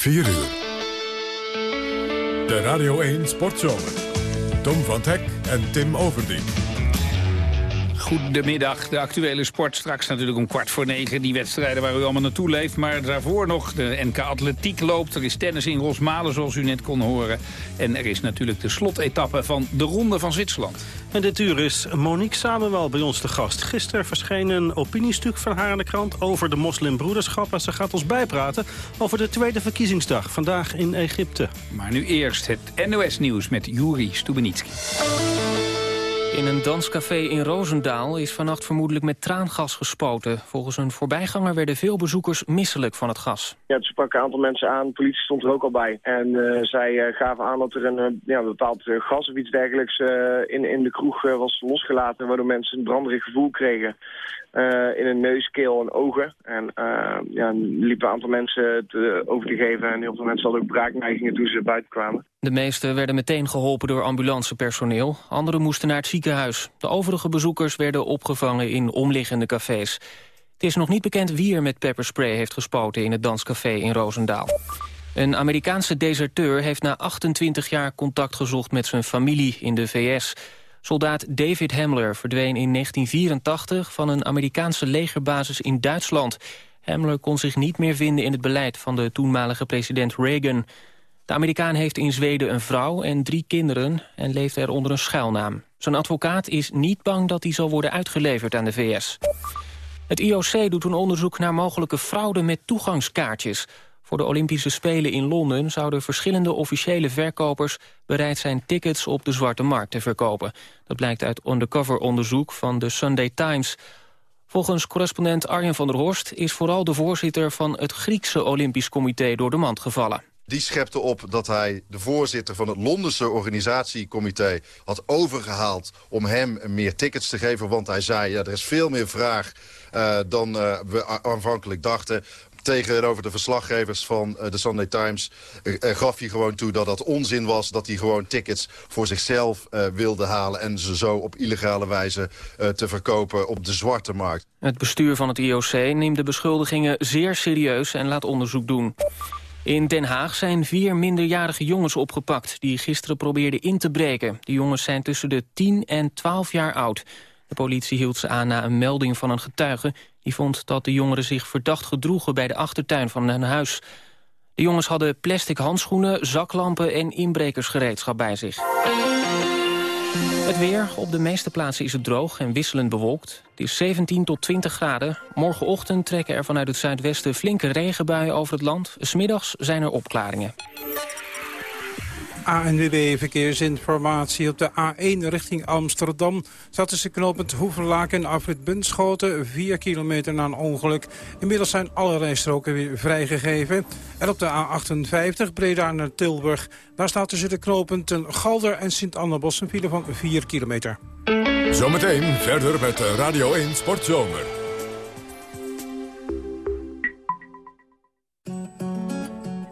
4 uur. De Radio 1 Sportzomer. Tom van Hek en Tim Overdien. Goedemiddag, de actuele sport straks natuurlijk om kwart voor negen. Die wedstrijden waar u allemaal naartoe leeft. Maar daarvoor nog de NK Atletiek loopt. Er is tennis in Rosmalen zoals u net kon horen. En er is natuurlijk de slotetappe van de Ronde van Zwitserland. En dit uur is Monique Samenwel bij ons te gast. Gisteren verscheen een opiniestuk van haar in de krant over de moslimbroederschap. En ze gaat ons bijpraten over de tweede verkiezingsdag, vandaag in Egypte. Maar nu eerst het NOS-nieuws met Juri Stubenitski. In een danscafé in Roosendaal is vannacht vermoedelijk met traangas gespoten. Volgens een voorbijganger werden veel bezoekers misselijk van het gas. Ja, ze pakken een aantal mensen aan, de politie stond er ook al bij. En uh, zij uh, gaven aan dat er een uh, ja, bepaald gas of iets dergelijks in, in de kroeg was losgelaten... waardoor mensen een branderig gevoel kregen. In hun neus, keel en ogen. En ja, liepen een aantal mensen te, over te geven. En heel veel mensen hadden ook braakneigingen toen ze buiten kwamen. De meesten werden meteen geholpen door ambulancepersoneel. Anderen moesten naar het ziekenhuis. De overige bezoekers werden opgevangen in omliggende cafés. Het is nog niet bekend wie er met pepperspray heeft gespoten... in het danscafé in Roosendaal. Een Amerikaanse deserteur heeft na 28 jaar contact gezocht... met zijn familie in de VS. Soldaat David Hamler verdween in 1984 van een Amerikaanse legerbasis in Duitsland. Hamler kon zich niet meer vinden in het beleid van de toenmalige president Reagan... De Amerikaan heeft in Zweden een vrouw en drie kinderen en leeft er onder een schuilnaam. Zijn advocaat is niet bang dat hij zal worden uitgeleverd aan de VS. Het IOC doet een onderzoek naar mogelijke fraude met toegangskaartjes. Voor de Olympische Spelen in Londen zouden verschillende officiële verkopers bereid zijn tickets op de zwarte markt te verkopen. Dat blijkt uit undercover onderzoek van de Sunday Times. Volgens correspondent Arjen van der Horst is vooral de voorzitter van het Griekse Olympisch Comité door de mand gevallen. Die schepte op dat hij de voorzitter van het Londense organisatiecomité had overgehaald om hem meer tickets te geven. Want hij zei, ja, er is veel meer vraag uh, dan uh, we aanvankelijk dachten tegenover de verslaggevers van uh, de Sunday Times uh, gaf hij gewoon toe dat dat onzin was. Dat hij gewoon tickets voor zichzelf wilde halen en ze zo op illegale wijze te verkopen op de zwarte markt. Het bestuur van het IOC neemt de beschuldigingen zeer serieus en laat onderzoek doen. In Den Haag zijn vier minderjarige jongens opgepakt... die gisteren probeerden in te breken. De jongens zijn tussen de 10 en 12 jaar oud. De politie hield ze aan na een melding van een getuige... die vond dat de jongeren zich verdacht gedroegen... bij de achtertuin van een huis. De jongens hadden plastic handschoenen, zaklampen... en inbrekersgereedschap bij zich. Het weer. Op de meeste plaatsen is het droog en wisselend bewolkt. Het is 17 tot 20 graden. Morgenochtend trekken er vanuit het zuidwesten flinke regenbuien over het land. Smiddags zijn er opklaringen. ANWB Verkeersinformatie op de A1 richting Amsterdam. Staat tussen knooppunt Hoevenlaak en Afrit Bunschoten. 4 kilometer na een ongeluk. Inmiddels zijn alle rijstroken weer vrijgegeven. En op de A58 Breda naar Tilburg. Daar staat tussen de knooppunten Galder en Sint-Annabos een file van 4 kilometer. Zometeen verder met Radio 1 Sportzomer.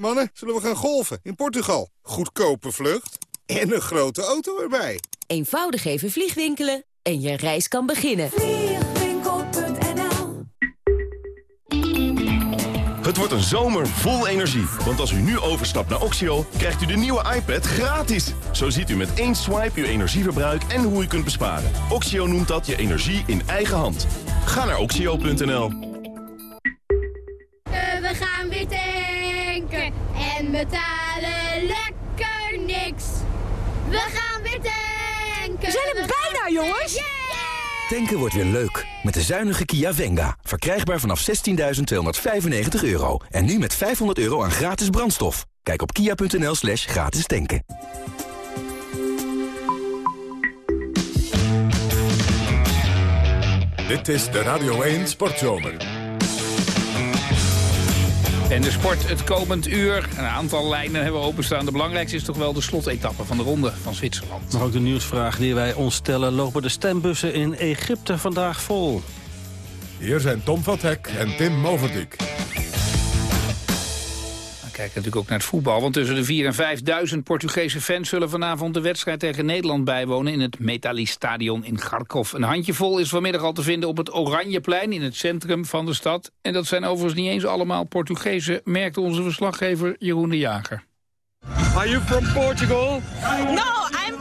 Mannen, zullen we gaan golven in Portugal? Goedkope vlucht en een grote auto erbij. Eenvoudig even vliegwinkelen en je reis kan beginnen. Vliegwinkel.nl Het wordt een zomer vol energie. Want als u nu overstapt naar Oxio, krijgt u de nieuwe iPad gratis. Zo ziet u met één swipe uw energieverbruik en hoe u kunt besparen. Oxio noemt dat je energie in eigen hand. Ga naar oxio.nl. betalen lekker niks. We gaan weer tanken. We zijn er bijna, jongens. Tanken wordt weer leuk. Met de zuinige Kia Venga. Verkrijgbaar vanaf 16.295 euro. En nu met 500 euro aan gratis brandstof. Kijk op kia.nl slash gratis tanken. Dit is de Radio 1 Sportzomer. En de sport het komend uur. Een aantal lijnen hebben we openstaan. De belangrijkste is toch wel de slotetappe van de ronde van Zwitserland. Maar ook de nieuwsvraag die wij ons stellen... lopen de stembussen in Egypte vandaag vol? Hier zijn Tom van Hek en Tim Moverdijk. Kijken natuurlijk ook naar het voetbal. Want tussen de 4.000 en 5.000 Portugese fans zullen vanavond de wedstrijd tegen Nederland bijwonen in het Metalistadion in Kharkov. Een handjevol is vanmiddag al te vinden op het Oranjeplein in het centrum van de stad. En dat zijn overigens niet eens allemaal Portugezen, merkte onze verslaggever Jeroen de Jager. Are you from Portugal? No,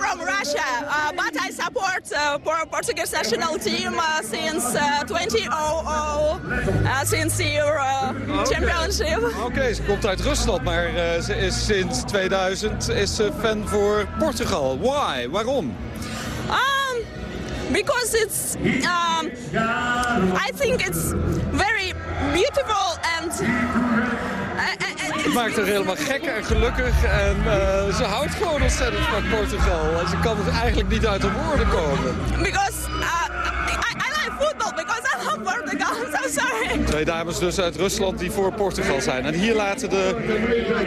from Russia, uh, but I support uh, Por- Portuguese national team uh, since uh, 2000, uh, since your uh, championship. Oké, ze komt uit Rusland, maar ze is sinds 2000 is ze fan voor Portugal. Why? Waarom? Um, because it's, um, I think it's very beautiful and. Maakt haar helemaal gek en gelukkig. En eh, ze houdt gewoon ontzettend van Portugal. En ze kan er eigenlijk niet uit de woorden komen. Because uh, I, I like football because Portugal. I'm so sorry. Twee dames dus uit Rusland die voor Portugal zijn. En hier laten de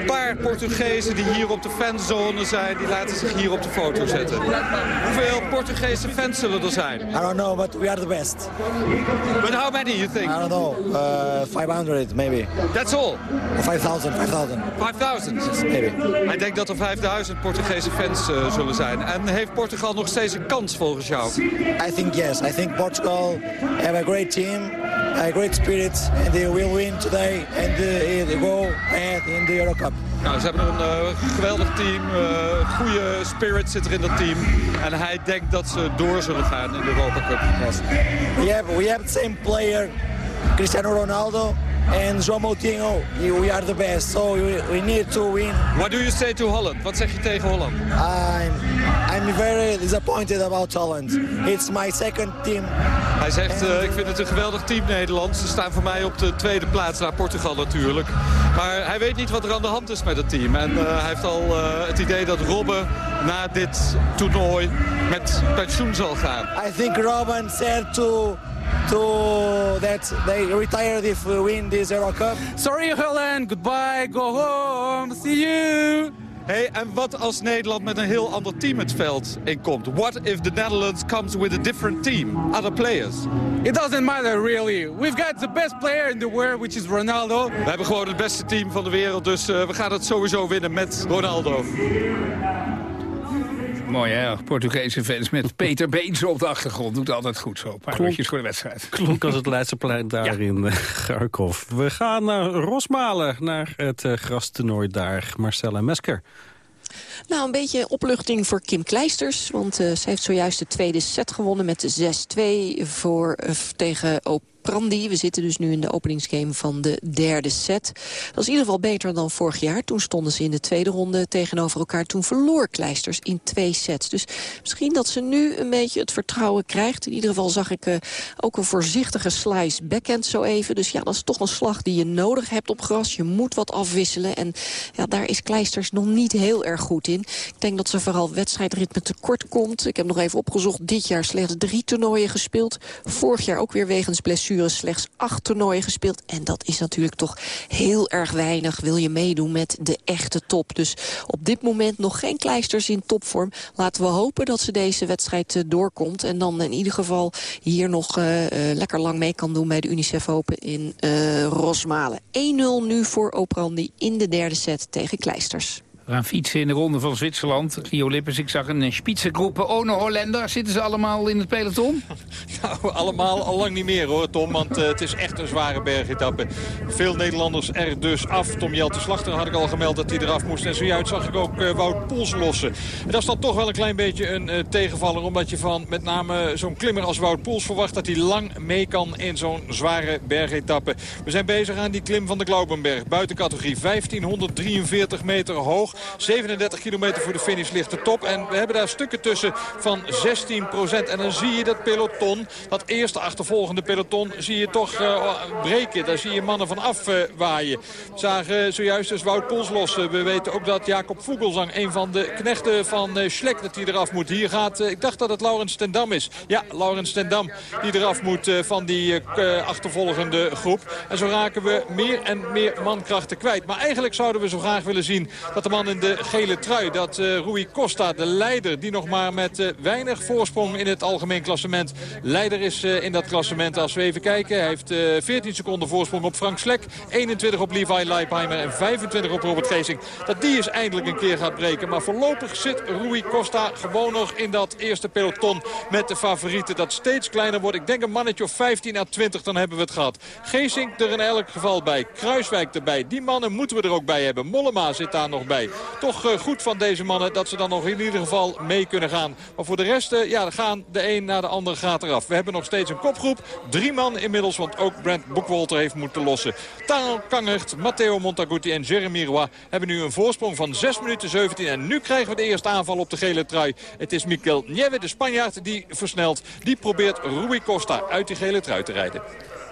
paar Portugezen die hier op de fanzone zijn... die laten zich hier op de foto zetten. Hoeveel Portugese fans zullen er zijn? I don't know, but we are the best. But how many you think? I don't know, uh, 500 maybe. That's all? 5,000, 5,000. 5000? Maybe. Hij denkt dat er 5000 Portugese fans uh, zullen zijn. En heeft Portugal nog steeds een kans volgens jou? I think yes. I think Portugal have a great team, a great spirit, and they will win today and uh, go ahead in the Euro Cup. Nou, ze hebben een uh, geweldig team, uh, goede spirit zit er in dat team. En hij denkt dat ze door zullen gaan in de Europa Cup. Yes. We have, we have the same player, Cristiano Ronaldo, and João Moutinho. We are the best, so we, we need to win. What do you say to Holland? Wat zeg je tegen Holland? I'm, I'm very disappointed about Holland. It's my second team. Hij zegt, uh, ik vind het een geweldig team Nederland. Ze staan voor mij op de tweede plaats naar Portugal natuurlijk. Maar hij weet niet wat er aan de hand is met het team. En uh, hij heeft al uh, het idee dat Robben na dit toernooi met pensioen zal gaan. I think Robben said to to that they retired if we win this Euro Cup. Sorry Holland, goodbye, go home, see you. Hey, en wat als Nederland met een heel ander team het veld inkomt? What if the Netherlands comes with a different team, other players? It doesn't matter really. We've got the best player in the world, which is Ronaldo. We hebben gewoon het beste team van de wereld, dus uh, we gaan het sowieso winnen met Ronaldo. Mooi hè, Portugese fans met Peter Beens op de achtergrond. Doet altijd goed zo, een paar uurtjes voor de wedstrijd. Klonk als het Leidseplein daar ja. in uh, Garkov. We gaan naar Rosmalen, naar het uh, grastoernooi daar. Marcella Mesker. Nou, een beetje opluchting voor Kim Kleisters. Want uh, ze heeft zojuist de tweede set gewonnen met 6-2 voor uh, tegen Prandi. We zitten dus nu in de openingsgame van de derde set. Dat is in ieder geval beter dan vorig jaar. Toen stonden ze in de tweede ronde tegenover elkaar. Toen verloor Kleisters in twee sets. Dus misschien dat ze nu een beetje het vertrouwen krijgt. In ieder geval zag ik uh, ook een voorzichtige slice backhand zo even. Dus ja, dat is toch een slag die je nodig hebt op gras. Je moet wat afwisselen. En ja, daar is Kleisters nog niet heel erg goed in. Ik denk dat ze vooral wedstrijdritme tekort komt. Ik heb nog even opgezocht. Dit jaar slechts drie toernooien gespeeld. Vorig jaar ook weer wegens blessure slechts acht toernooien gespeeld. En dat is natuurlijk toch heel erg weinig. Wil je meedoen met de echte top. Dus op dit moment nog geen kleisters in topvorm. Laten we hopen dat ze deze wedstrijd uh, doorkomt. En dan in ieder geval hier nog uh, uh, lekker lang mee kan doen bij de Unicef Open in Rosmalen. 1-0 nu voor Oprandi in de derde set tegen Kleisters. We gaan fietsen in de ronde van Zwitserland. Rio Lippens, ik zag een spitsengroep Ono Hollander. Zitten ze allemaal in het peloton? Nou, allemaal al lang niet meer hoor, Tom. Want uh, het is echt een zware bergetappe. Veel Nederlanders er dus af. Tom Jelte Slachter had ik al gemeld dat hij eraf moest. En zojuist zag ik ook uh, Wout Poels lossen. En dat is dan toch wel een klein beetje een tegenvaller. Omdat je van met name zo'n klimmer als Wout Poels verwacht... dat hij lang mee kan in zo'n zware bergetappe. We zijn bezig aan die klim van de Glaubenberg. Buitencategorie 1543 meter hoog. Nog 37 kilometer voor de finish ligt de top. En we hebben daar stukken tussen van 16 procent. En dan zie je dat peloton, dat eerste achtervolgende peloton, zie je toch uh, breken. Daar zie je mannen van afwaaien. We zagen zojuist dus Wout Poelslos. we weten ook dat Jacob Vogelsang, een van de knechten van uh, Schlek, dat hij eraf moet. Hier gaat, uh, ik dacht dat het Laurens Tendam is. Ja, Laurens Tendam die eraf moet van die achtervolgende groep. En zo raken we meer en meer mankrachten kwijt. Maar eigenlijk zouden we zo graag willen zien dat de man in de gele trui, dat Rui Costa, de leider, die nog maar met weinig voorsprong in het algemeen klassement leider is in dat klassement. Als we even kijken, hij heeft 14 seconden voorsprong op Frank Slek, 21 op Levi Leipheimer en 25 op Robert Geesing. Dat die eens eindelijk een keer gaat breken. Maar voorlopig zit Rui Costa gewoon nog in dat eerste peloton met de favorieten. Dat steeds kleiner wordt. Ik denk een mannetje of 15 à 20, dan hebben we het gehad. Geesink er in elk geval bij. Kruiswijk erbij. Die mannen moeten we er ook bij hebben. Mollema zit daar nog bij. Toch uh, goed van deze mannen dat ze dan nog in ieder geval mee kunnen gaan. Maar voor de rest, uh, ja, gaan de een na de ander gaat eraf. We hebben nog steeds een kopgroep. Drie man inmiddels, want ook Brent Boekwolter heeft moeten lossen. Taal Kangert, Matteo Montaguti en Jeremy Roy hebben nu een voorsprong van 6 minuten 17. En nu krijgen we de eerste aanval op de gele trui. Het is Mikel Nieve, de Spanjaard, die versnelt. Die probeert Rui Costa uit die gele trui te rijden.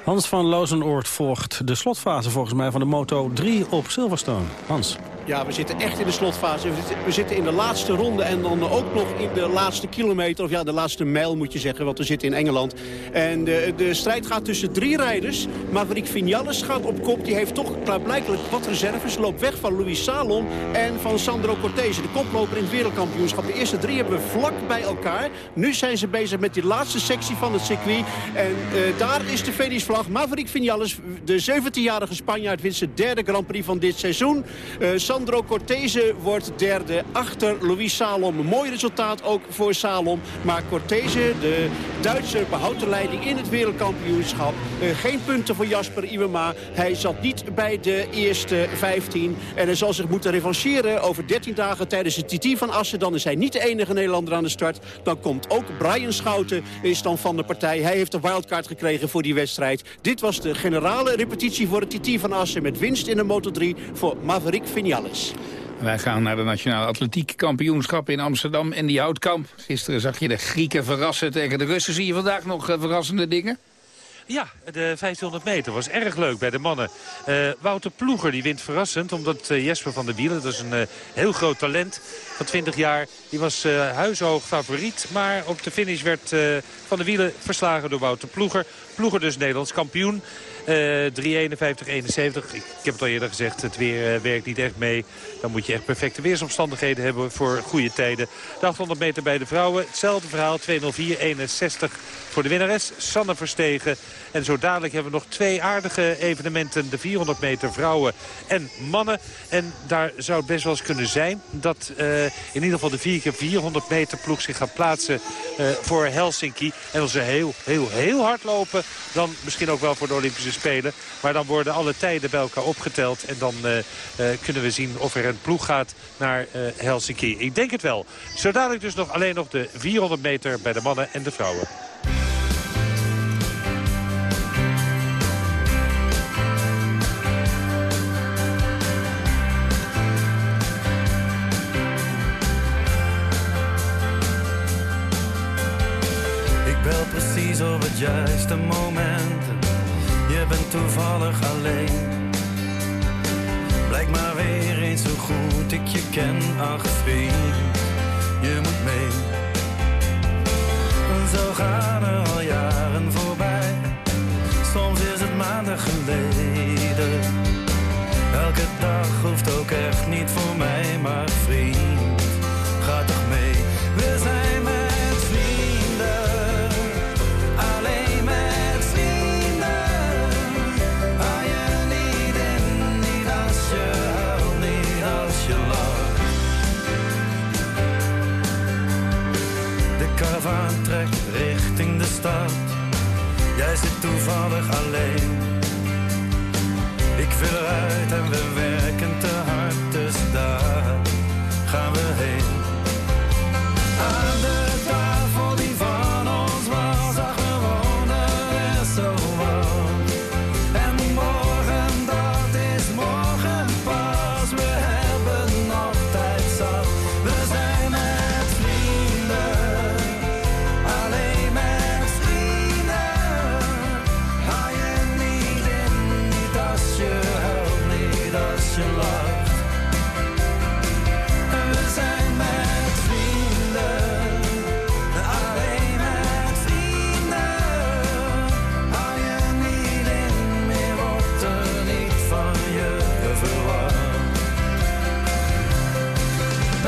Hans van Lozenoord volgt de slotfase volgens mij van de Moto 3 op Silverstone. Hans. Ja, we zitten echt in de slotfase. We zitten, in de laatste ronde en dan ook nog in de laatste kilometer. Of ja, de laatste mijl moet je zeggen, want we zitten in Engeland. En de, de strijd gaat tussen drie rijders. Maverick Vinales gaat op kop. Die heeft toch klaarblijkelijk wat reserves. Loopt weg van Luis Salom en van Sandro Cortese. De koploper in het wereldkampioenschap. De eerste drie hebben we vlak bij elkaar. Nu zijn ze bezig met die laatste sectie van het circuit. En uh, daar is de finishvlag. Maverick Vinales, de 17-jarige Spanjaard, wint zijn derde Grand Prix van dit seizoen. Uh, Sandro Cortese wordt derde achter Louis Salom. Mooi resultaat ook voor Salom. Maar Cortese, de Duitser, behoudt de leiding in het wereldkampioenschap. Uh, geen punten voor Jasper Iwema. Hij zat niet bij de eerste 15. En hij zal zich moeten revancheren over 13 dagen tijdens het TT van Assen. Dan is hij niet de enige Nederlander aan de start. Dan komt ook Brian Schouten, is dan van de partij. Hij heeft een wildcard gekregen voor die wedstrijd. Dit was de generale repetitie voor het TT van Assen... met winst in de Moto3 voor Maverick Wij gaan naar de Nationale Atletiek Kampioenschap in Amsterdam en die Houtkamp. Gisteren zag je de Grieken verrassen tegen de Russen. Zie je vandaag nog uh, verrassende dingen? Ja, de 1500 meter was erg leuk bij de mannen. Uh, Wouter Ploeger die wint verrassend, omdat uh, Jesper van der Wielen... dat is een uh, heel groot talent van 20 jaar... die was huishoog favoriet, maar op de finish werd Van der Wielen verslagen door Wouter Ploeger. Ploeger dus Nederlands kampioen. Uh, 3,51, 71. Ik, heb het al eerder gezegd, het weer uh, werkt niet echt mee. Dan moet je echt perfecte weersomstandigheden hebben voor goede tijden. De 800 meter bij de vrouwen, hetzelfde verhaal. 204, 61 voor de winnares, Sanne Verstegen. En zo dadelijk hebben we nog twee aardige evenementen. De 400 meter vrouwen en mannen. En daar zou het best wel eens kunnen zijn dat uh, in ieder geval de 4 keer 400 meter ploeg zich gaat plaatsen voor Helsinki. En als ze heel, heel, heel hard lopen, dan misschien ook wel voor de Olympische Spelen. Maar dan worden alle tijden bij elkaar opgeteld. En dan uh, kunnen we zien of er een ploeg gaat naar Helsinki. Ik denk het wel. Zo dadelijk dus nog alleen nog de 400 meter bij de mannen en de vrouwen. precies op het juiste moment. Toevallig alleen. Blijk maar weer eens zo goed ik je ken, ach vriend, Toevallig alleen. Ik wil eruit en we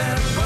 remember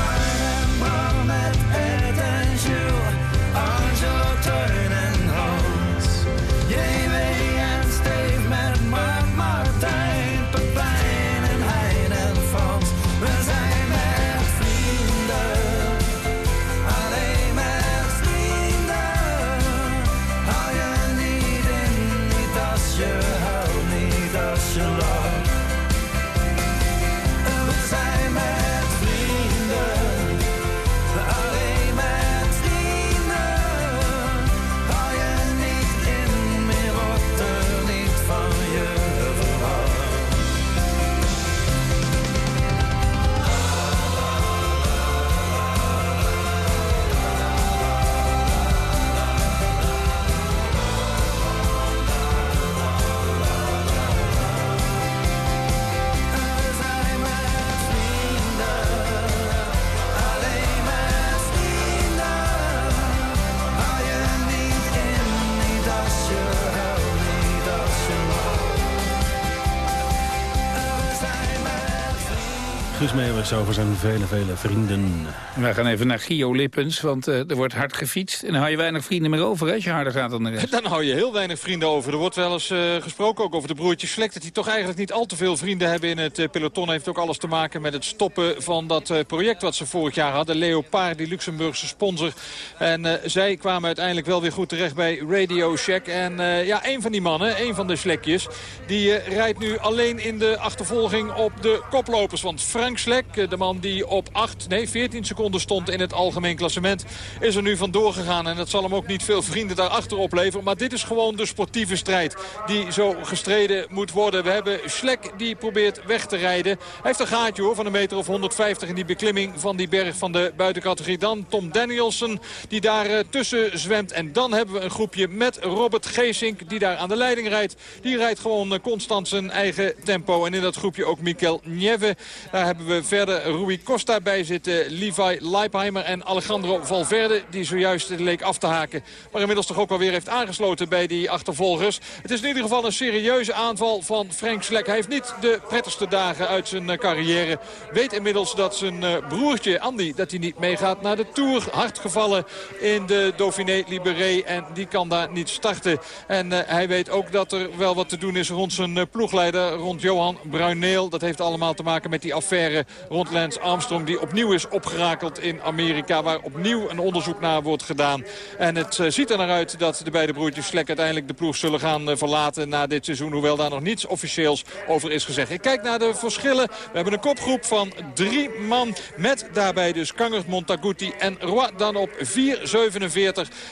Meeuwers over zijn vele, vele vrienden. We gaan even naar Gio Lippens, want uh, er wordt hard gefietst. En dan hou je weinig vrienden meer over hè, als je harder gaat dan de rest. Dan hou je heel weinig vrienden over. Er wordt wel eens uh, gesproken ook over de broertjes Slek... dat die toch eigenlijk niet al te veel vrienden hebben in het uh, peloton. Heeft ook alles te maken met het stoppen van dat project wat ze vorig jaar hadden. Leopard, die Luxemburgse sponsor. En zij kwamen uiteindelijk wel weer goed terecht bij Radio Shack. En ja, een van die mannen, een van de Slekjes... die rijdt nu alleen in de achtervolging op de koplopers. Want Frank Slek, de man die op 8, nee 14 seconden stond in het algemeen klassement... is er nu vandoor gegaan. En dat zal hem ook niet veel vrienden daarachter opleveren. Maar dit is gewoon de sportieve strijd die zo gestreden moet worden. We hebben Slek die probeert weg te rijden. Hij heeft een gaatje hoor, van een meter of 150 in die beklimming van die berg van de buitencategorie. Dan Tom Danielson die daar uh, tussen zwemt. En dan hebben we een groepje met Robert Geesink die daar aan de leiding rijdt. Die rijdt gewoon uh, constant zijn eigen tempo. En in dat groepje ook Mikel Nieve. Daar hebben we verder Rui Costa bij zitten. Levi Leipheimer en Alejandro Valverde. Die zojuist leek af te haken. Maar inmiddels toch ook alweer heeft aangesloten bij die achtervolgers. Het is in ieder geval een serieuze aanval van Frank Slek. Hij heeft niet de prettigste dagen uit zijn eh, carrière. Weet inmiddels dat zijn eh, broertje Andy dat hij niet meegaat naar de Tour. Hard gevallen in de Dauphiné Libéré. En die kan daar niet starten. En uh, hij weet ook dat er wel wat te doen is rond zijn ploegleider. Rond Johan Bruineel. Dat heeft allemaal te maken met die affaire rond Lance Armstrong. Die opnieuw is opgerakeld in Amerika. Waar opnieuw een onderzoek naar wordt gedaan. En het uh, ziet er naar uit dat de beide broertjes Slek uiteindelijk de ploeg zullen gaan uh, verlaten na dit seizoen. Hoewel daar nog niets officieels over is gezegd. Ik kijk naar de verschillen. We hebben een kopgroep van drie man. Met daarbij dus Kangert, Montaguti en Roy. Dan op 4.47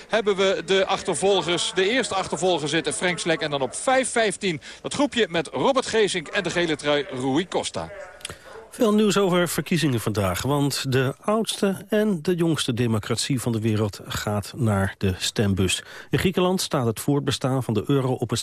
hebben we de achtervolgers. De eerste achtervolger zitten Frank Slek. En dan op 5.15 dat groepje met Robert Geesink en de gele trui Rui Costa. Veel nieuws over verkiezingen vandaag, want de oudste en de jongste democratie van de wereld gaat naar de stembus. In Griekenland staat het voortbestaan van de euro op het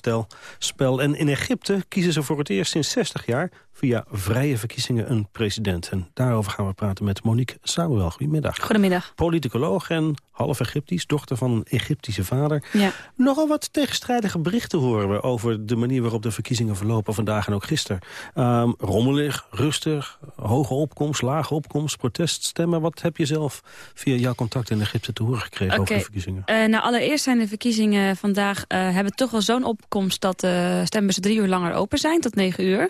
spel. En in Egypte kiezen ze voor het eerst sinds 60 jaar via vrije verkiezingen een president. En daarover gaan we praten met Monique Samuel. Goedemiddag. Goedemiddag. Politicoloog en half Egyptisch, dochter van een Egyptische vader. Ja. Nogal wat tegenstrijdige berichten horen we over de manier waarop de verkiezingen verlopen vandaag en ook gisteren. Um, rommelig, rustig, hoge opkomst, lage opkomst, proteststemmen. Wat heb je zelf via jouw contact in Egypte te horen gekregen over de verkiezingen? Uh, nou, allereerst zijn de verkiezingen vandaag uh, hebben toch wel zo'n opkomst dat de stembussen drie uur langer open zijn, tot negen uur.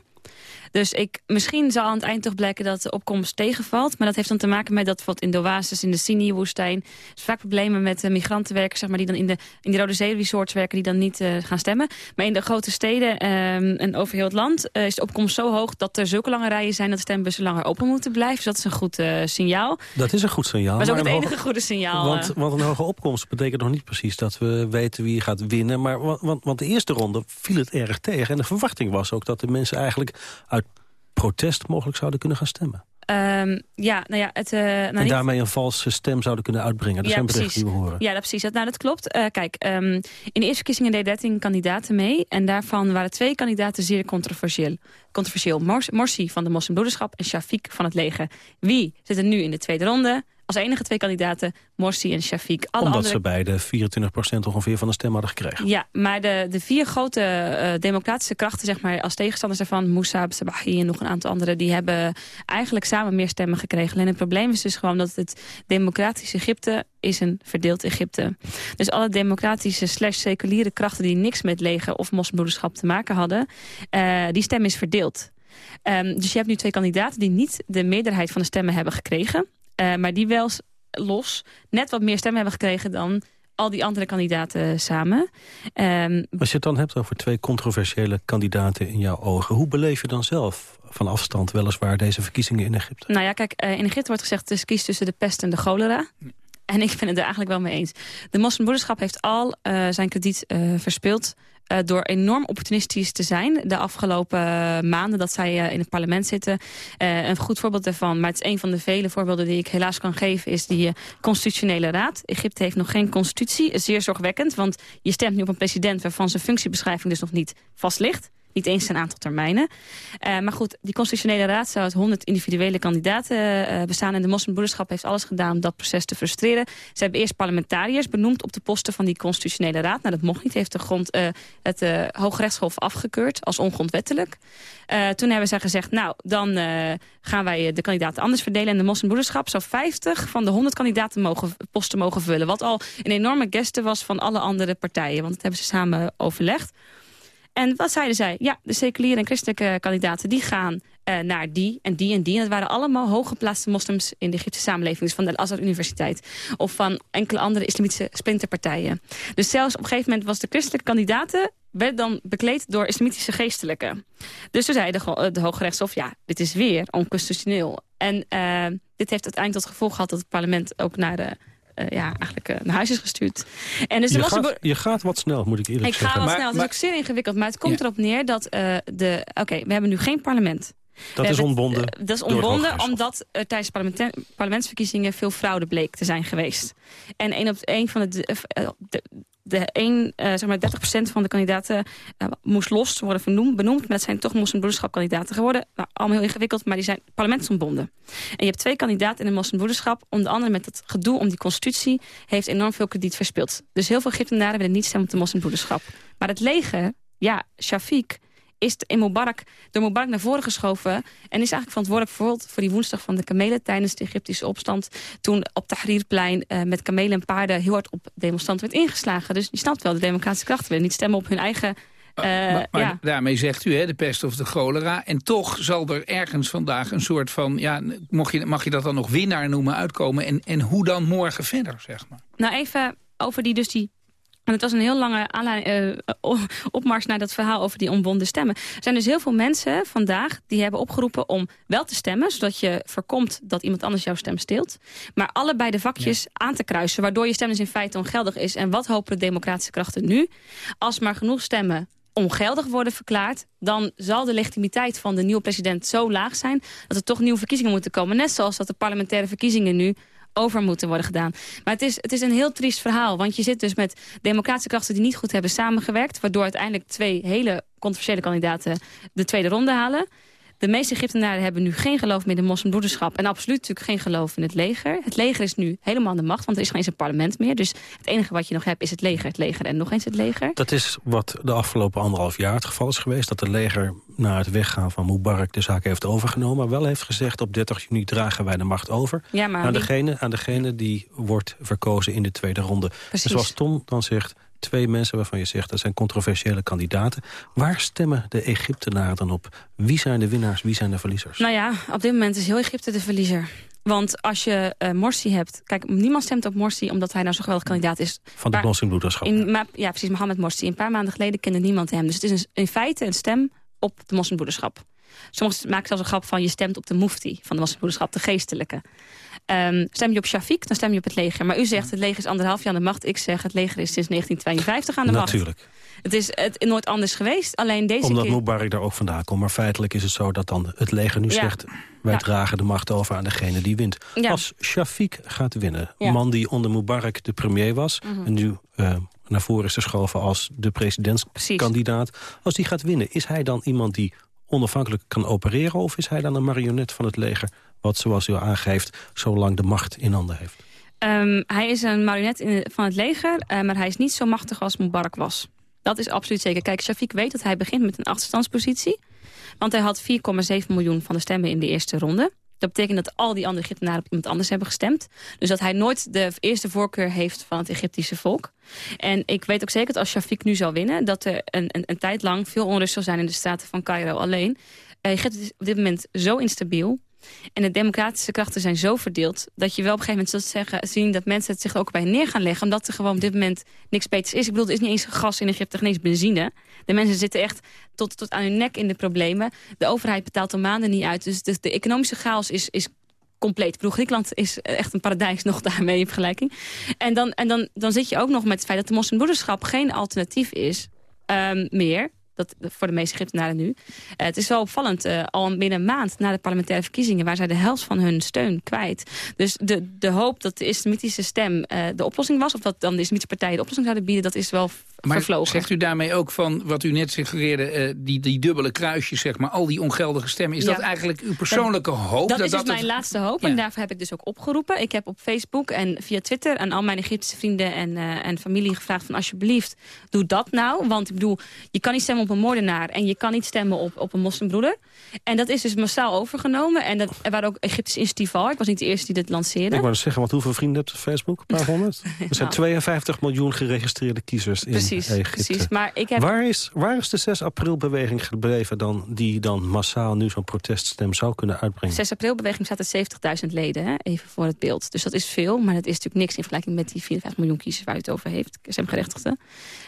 Dus ik, misschien zal aan het eind toch blijken dat de opkomst tegenvalt. Maar dat heeft dan te maken met dat bijvoorbeeld in de oasis, in de Sinai-woestijn... vaak problemen met uh, migrantenwerkers zeg maar, die dan in de, in de Rode Zee-resorts werken... die dan niet uh, gaan stemmen. Maar in de grote steden um, en over heel het land uh, is de opkomst zo hoog... dat er zulke lange rijen zijn dat de stembussen langer open moeten blijven. Dus dat is een goed signaal. Dat is een goed signaal. Maar dat is ook het enige goede signaal. Want, want een hoge opkomst betekent nog niet precies dat we weten wie gaat winnen. Maar want, want de eerste ronde viel het erg tegen. En de verwachting was ook dat de mensen eigenlijk uit protest mogelijk zouden kunnen gaan stemmen. Um, ja, nou ja, het, uh, nou en daarmee een valse stem zouden kunnen uitbrengen. Dat ja, zijn berichten die we horen. Ja, dat, precies. Dat, nou, dat klopt. Uh, kijk, um, in de eerste verkiezingen deden 13 kandidaten mee. En daarvan waren twee kandidaten zeer controversieel. Controversieel. Mors Morsi van de moslimbroederschap en Shafiq van het leger. Wie zitten nu in de tweede ronde? Als enige twee kandidaten, Morsi en Shafiq. Alle Omdat andere... ze beide 24% ongeveer van de stem hadden gekregen. Ja, maar de, de vier grote uh, democratische krachten, zeg maar, als tegenstanders daarvan... Moussa, Sabahi en nog een aantal anderen... die hebben eigenlijk samen meer stemmen gekregen. En het probleem is dus gewoon dat het democratische Egypte is een verdeeld Egypte. Dus alle democratische slash seculiere krachten... die niks met leger of moslimbroederschap te maken hadden... Uh, die stem is verdeeld. Um, dus je hebt nu twee kandidaten die niet de meerderheid van de stemmen hebben gekregen... Uh, maar die wel los net wat meer stemmen hebben gekregen dan al die andere kandidaten samen. Um, Als je het dan hebt over twee controversiële kandidaten in jouw ogen... hoe beleef je dan zelf van afstand weliswaar deze verkiezingen in Egypte? Nou ja, kijk, uh, in Egypte wordt gezegd... het is kies tussen de pest en de cholera. En ik ben het er eigenlijk wel mee eens. De moslimbroederschap heeft al uh, zijn krediet uh, verspeeld... Uh, door enorm opportunistisch te zijn de afgelopen uh, maanden dat zij uh, in het parlement zitten. een goed voorbeeld daarvan, maar het is een van de vele voorbeelden die ik helaas kan geven, is die constitutionele raad. Egypte heeft nog geen constitutie, zeer zorgwekkend, want je stemt nu op een president waarvan zijn functiebeschrijving dus nog niet vast ligt. Niet eens een aantal termijnen. Uh, maar goed, die constitutionele raad zou uit 100 individuele kandidaten uh, bestaan. En de moslimbroederschap heeft alles gedaan om dat proces te frustreren. Ze hebben eerst parlementariërs benoemd op de posten van die constitutionele raad. Nou, dat mocht niet. Heeft de grond, uh, het Hoogrechtshof afgekeurd als ongrondwettelijk. Toen hebben zij gezegd, nou, dan gaan wij de kandidaten anders verdelen. En de moslimbroederschap zou 50 van de 100 kandidaten mogen, posten mogen vullen. Wat al een enorme geste was van alle andere partijen. Want dat hebben ze samen overlegd. En wat zeiden zij? Ja, de seculiere en christelijke kandidaten die gaan uh, naar die en die en die. En dat waren allemaal hooggeplaatste moslims in de Egyptische samenleving. Dus van de Al-Azhar Universiteit. Of van enkele andere islamitische splinterpartijen. Dus zelfs op een gegeven moment was de christelijke kandidaten werd dan bekleed door islamitische geestelijken. Dus toen zei de, de Hoge Rechtshof, ja, dit is weer onconstitutioneel. En uh, dit heeft uiteindelijk tot gevolg gehad dat het parlement ook naar de uh, ja, eigenlijk uh, naar huis is gestuurd. En dus je, gaat, je gaat wat snel, moet ik eerlijk ik zeggen. Ik ga wat snel, het is ook zeer ingewikkeld. Maar het komt ja. erop neer dat uh, de... Oké, we hebben nu geen parlement. Dat is ontbonden. Het, dat is ontbonden omdat er tijdens parlementsverkiezingen veel fraude bleek te zijn geweest. En een op een van de, de, de een, uh, zeg maar 30% van de kandidaten uh, moest los worden vernoemd, benoemd. Maar dat zijn toch moslimbroederschapkandidaten geworden. Nou, allemaal heel ingewikkeld, maar die zijn parlementsontbonden. En je hebt twee kandidaten in de moslimbroederschap. Onder andere met het gedoe om die constitutie heeft enorm veel krediet verspeeld. Dus heel veel Egyptenaren willen niet stemmen op de moslimbroederschap. Maar het leger, ja, Shafiq is in Mubarak, door Mubarak naar voren geschoven... en is eigenlijk verantwoordelijk bijvoorbeeld voor die woensdag van de kamelen... tijdens de Egyptische opstand, toen op Tahrirplein uh, met kamelen en paarden... heel hard op demonstranten werd ingeslagen. Dus je snapt wel, de democratische krachten willen niet stemmen op hun eigen... Uh, maar, maar ja. daarmee zegt u, hè, de pest of de cholera. En toch zal er ergens vandaag een soort van... Ja, mocht je, mag je dat dan nog winnaar noemen uitkomen? En, en hoe dan morgen verder, zeg maar? Nou, even over die, dus die en het was een heel lange uh, opmars naar dat verhaal over die onbonden stemmen. Er zijn dus heel veel mensen vandaag die hebben opgeroepen om wel te stemmen... zodat je voorkomt dat iemand anders jouw stem steelt. Maar allebei de vakjes ja. aan te kruisen... waardoor je stem dus in feite ongeldig is. En wat hopen de democratische krachten nu? Als maar genoeg stemmen ongeldig worden verklaard... dan zal de legitimiteit van de nieuwe president zo laag zijn... dat er toch nieuwe verkiezingen moeten komen. Net zoals dat de parlementaire verkiezingen nu over moeten worden gedaan. Maar het is, het is een heel triest verhaal. Want je zit dus met democratische krachten die niet goed hebben samengewerkt... waardoor uiteindelijk twee hele controversiële kandidaten de tweede ronde halen. De meeste Egyptenaren hebben nu geen geloof meer in de moslimbroederschap... en absoluut natuurlijk geen geloof in het leger. Het leger is nu helemaal aan de macht, want er is geen eens een parlement meer. Dus het enige wat je nog hebt is het leger, het leger en nog eens het leger. Dat is wat de afgelopen anderhalf jaar het geval is geweest... dat het leger na het weggaan van Mubarak de zaak heeft overgenomen... maar wel heeft gezegd op 30 juni dragen wij de macht over... Ja, maar aan, degene, aan degene die wordt verkozen in de tweede ronde. Precies. En zoals Tom dan zegt, twee mensen waarvan je zegt... dat zijn controversiële kandidaten. Waar stemmen de Egyptenaren dan op? Wie zijn de winnaars, wie zijn de verliezers? Nou ja, op dit moment is heel Egypte de verliezer. Want als je uh, Morsi hebt... Kijk, niemand stemt op Morsi omdat hij nou zo'n geweldig kandidaat is. Van de moslimbroederschap. Ja, precies, Mohammed Morsi. Een paar maanden geleden kende niemand hem. Dus het is een, in feite een stem op de moslimbroederschap. Sommigen maken zelfs een grap van je stemt op de mufti van de moslimbroederschap, de geestelijke. Um, stem je op Shafiq, dan stem je op het leger. Maar u zegt het leger is anderhalf jaar aan de macht. Ik zeg het leger is sinds 1952 aan de macht. Natuurlijk. Het is het, nooit anders geweest. Alleen deze Omdat keer... Mubarak daar ook vandaan komt. Maar feitelijk is het zo dat dan het leger nu Ja. zegt... wij Ja. dragen de macht over aan degene die wint. Ja. Als Shafiq gaat winnen, een man die onder Mubarak de premier was... Mhm. en nu eh, naar voren is geschoven als de presidentskandidaat... als die gaat winnen, is hij dan iemand die onafhankelijk kan opereren... of is hij dan een marionet van het leger... wat, zoals u aangeeft, zo lang de macht in handen heeft? Ehm, hij is een marionet in, van het leger, eh, maar hij is niet zo machtig als Mubarak was. Dat is absoluut zeker. Kijk, Shafiq weet dat hij begint met een achterstandspositie. Want hij had 4,7 miljoen van de stemmen in de eerste ronde. Dat betekent dat al die andere Egyptenaren op iemand anders hebben gestemd. Dus dat hij nooit de eerste voorkeur heeft van het Egyptische volk. En ik weet ook zeker dat als Shafiq nu zou winnen... dat er een, een, een tijd lang veel onrust zal zijn in de staten van Cairo alleen. Egypte is op dit moment zo instabiel... En de democratische krachten zijn zo verdeeld... dat je wel op een gegeven moment zult zeggen, zien dat mensen het zich ook bij neer gaan leggen. Omdat er gewoon op dit moment niks beters is. Ik bedoel, er is niet eens gas in Egypte, geen eens benzine. De mensen zitten echt tot, tot aan hun nek in de problemen. De overheid betaalt al maanden niet uit. Dus de, economische chaos is, is compleet. Ik Griekenland is echt een paradijs nog daarmee in vergelijking. En dan, en dan, dan zit je ook nog met het feit dat de moslimbroederschap geen alternatief is... ehm, meer Dat, voor de meeste Egyptenaren nu. Eh, het is wel opvallend, uh, al binnen een maand na de parlementaire verkiezingen... waar zij de helft van hun steun kwijt. Dus de, de hoop dat de islamitische stem uh, de oplossing was... of dat dan de islamitische partijen de oplossing zouden bieden... dat is wel maar vervlogen. zegt u daarmee ook van wat u net suggereerde... die, die dubbele kruisjes, zeg maar, al die ongeldige stemmen... is Ja. dat eigenlijk uw persoonlijke hoop? Dat, is dus mijn laatste hoop. Ja. En daarvoor heb ik dus ook opgeroepen. Ik heb op Facebook en via Twitter aan al mijn Egyptische vrienden en, eh, en familie gevraagd van alsjeblieft, doe dat nou. Want ik bedoel, je kan niet stemmen op een moordenaar en je kan niet stemmen op, op een moslimbroeder. En dat is dus massaal overgenomen. En dat, er waren ook Egyptische initiatieven. Ik was niet de eerste die dit lanceerde. Ik wou dus zeggen, want hoeveel vrienden hebt op Facebook? Een paar honderd? Er zijn Nou. 52 miljoen geregistreerde kiezers in Precies, Egypte. precies. Maar ik heb... Waar, is, waar is de 6 april-beweging gebleven dan, die dan massaal nu zo'n proteststem zou kunnen uitbrengen? 6 april-beweging staat er 70.000 leden, hè? even voor het beeld. Dus dat is veel, maar dat is natuurlijk niks in vergelijking met die 54 miljoen kiezers waar u het over heeft, stemgerechtigden.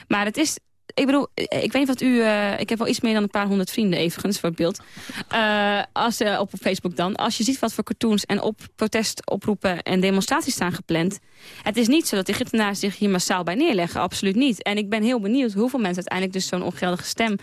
Maar het is, ik bedoel, ik weet niet wat u, eh, ik heb wel iets meer dan een paar honderd vrienden, eventjes voor het beeld. Eh, als, eh, op, Facebook dan. Als je ziet wat voor cartoons en op protestoproepen en demonstraties staan gepland. Het is niet zo dat de Egyptenaren zich hier massaal bij neerleggen, absoluut niet. En ik ben heel benieuwd hoeveel mensen uiteindelijk dus zo'n ongeldige stem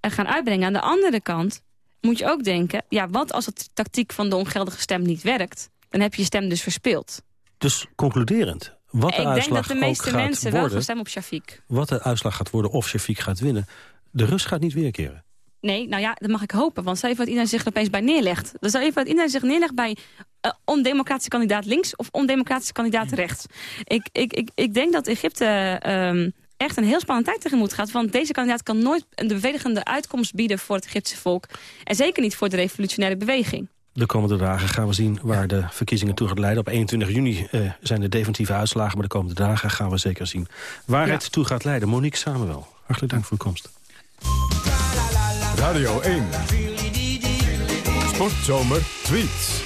gaan uitbrengen. Aan de andere kant moet je ook denken... ja, wat als de tactiek van de ongeldige stem niet werkt? Dan heb je je stem dus verspeeld. Dus concluderend, wat de ik denk dat de meeste mensen wel gaan stemmen op Shafiq. wat de uitslag gaat worden of Shafiq gaat winnen, de rust gaat niet weerkeren. Nee, nou ja, dat mag ik hopen. Want stel even dat iedereen zich er opeens bij neerlegt. Dan stel even dat iedereen zich neerlegt bij eh, ondemocratische kandidaat links... of ondemocratische kandidaat rechts. Ik, ik, ik, ik denk dat Egypte ehm, echt een heel spannende tijd tegemoet gaat. Want deze kandidaat kan nooit een bevredigende uitkomst bieden... voor het Egyptische volk. En zeker niet voor de revolutionaire beweging. De komende dagen gaan we zien waar de verkiezingen toe gaat leiden. Op 21 juni eh, zijn de definitieve uitslagen, maar de komende dagen gaan we zeker zien waar Ja. het toe gaat leiden. Monique Samuel, hartelijk dank voor uw komst. Radio 1. Sportzomer tweets.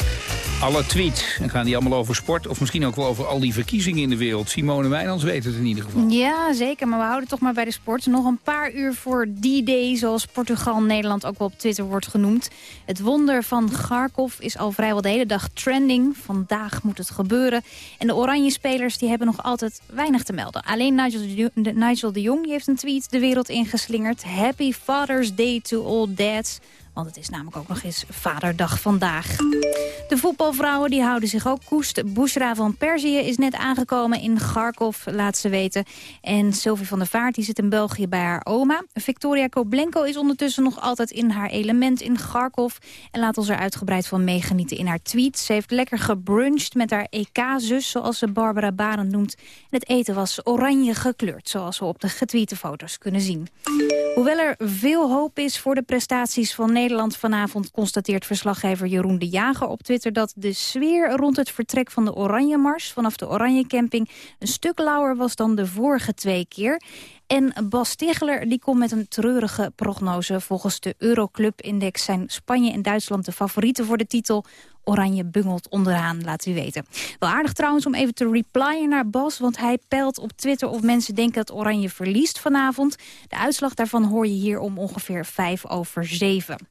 Alle tweets. En gaan die allemaal over sport? Of misschien ook wel over al die verkiezingen in de wereld? Simone Wijnands weet het in ieder geval. Ja, zeker. Maar we houden toch maar bij de sport. Nog een paar uur voor D-Day, zoals Portugal Nederland ook wel op Twitter wordt genoemd. Het wonder van Kharkov is al vrijwel de hele dag trending. Vandaag moet het gebeuren. En de oranje spelers die hebben nog altijd weinig te melden. Alleen Nigel de, Jong- de- Nigel de Jong heeft een tweet de wereld ingeslingerd. Happy Father's Day to all dads. Want het is namelijk ook nog eens Vaderdag vandaag. De voetbalvrouwen die houden zich ook koest. Bushra van Perzië is net aangekomen in Kharkov, laat ze weten. En Sylvie van der Vaart die zit in België bij haar oma. Victoria Koblenko is ondertussen nog altijd in haar element in Kharkov. En laat ons er uitgebreid van meegenieten in haar tweet. Ze heeft lekker gebruncht met haar EK-zus, zoals ze Barbara Barend noemt. En het eten was oranje gekleurd, zoals we op de getweete foto's kunnen zien. Hoewel er veel hoop is voor de prestaties van Nederland vanavond... constateert verslaggever Jeroen de Jager op Twitter... dat de sfeer rond het vertrek van de Oranje Mars... vanaf de Oranje Camping een stuk lauwer was dan de vorige twee keer. En Bas Ticheler die komt met een treurige prognose. Volgens de Euroclub-index zijn Spanje en Duitsland de favorieten voor de titel... Oranje bungelt onderaan, laat u weten. Wel aardig trouwens om even te replyen naar Bas... want hij peilt op Twitter of mensen denken dat Oranje verliest vanavond. De uitslag daarvan hoor je hier om ongeveer 5 over 7.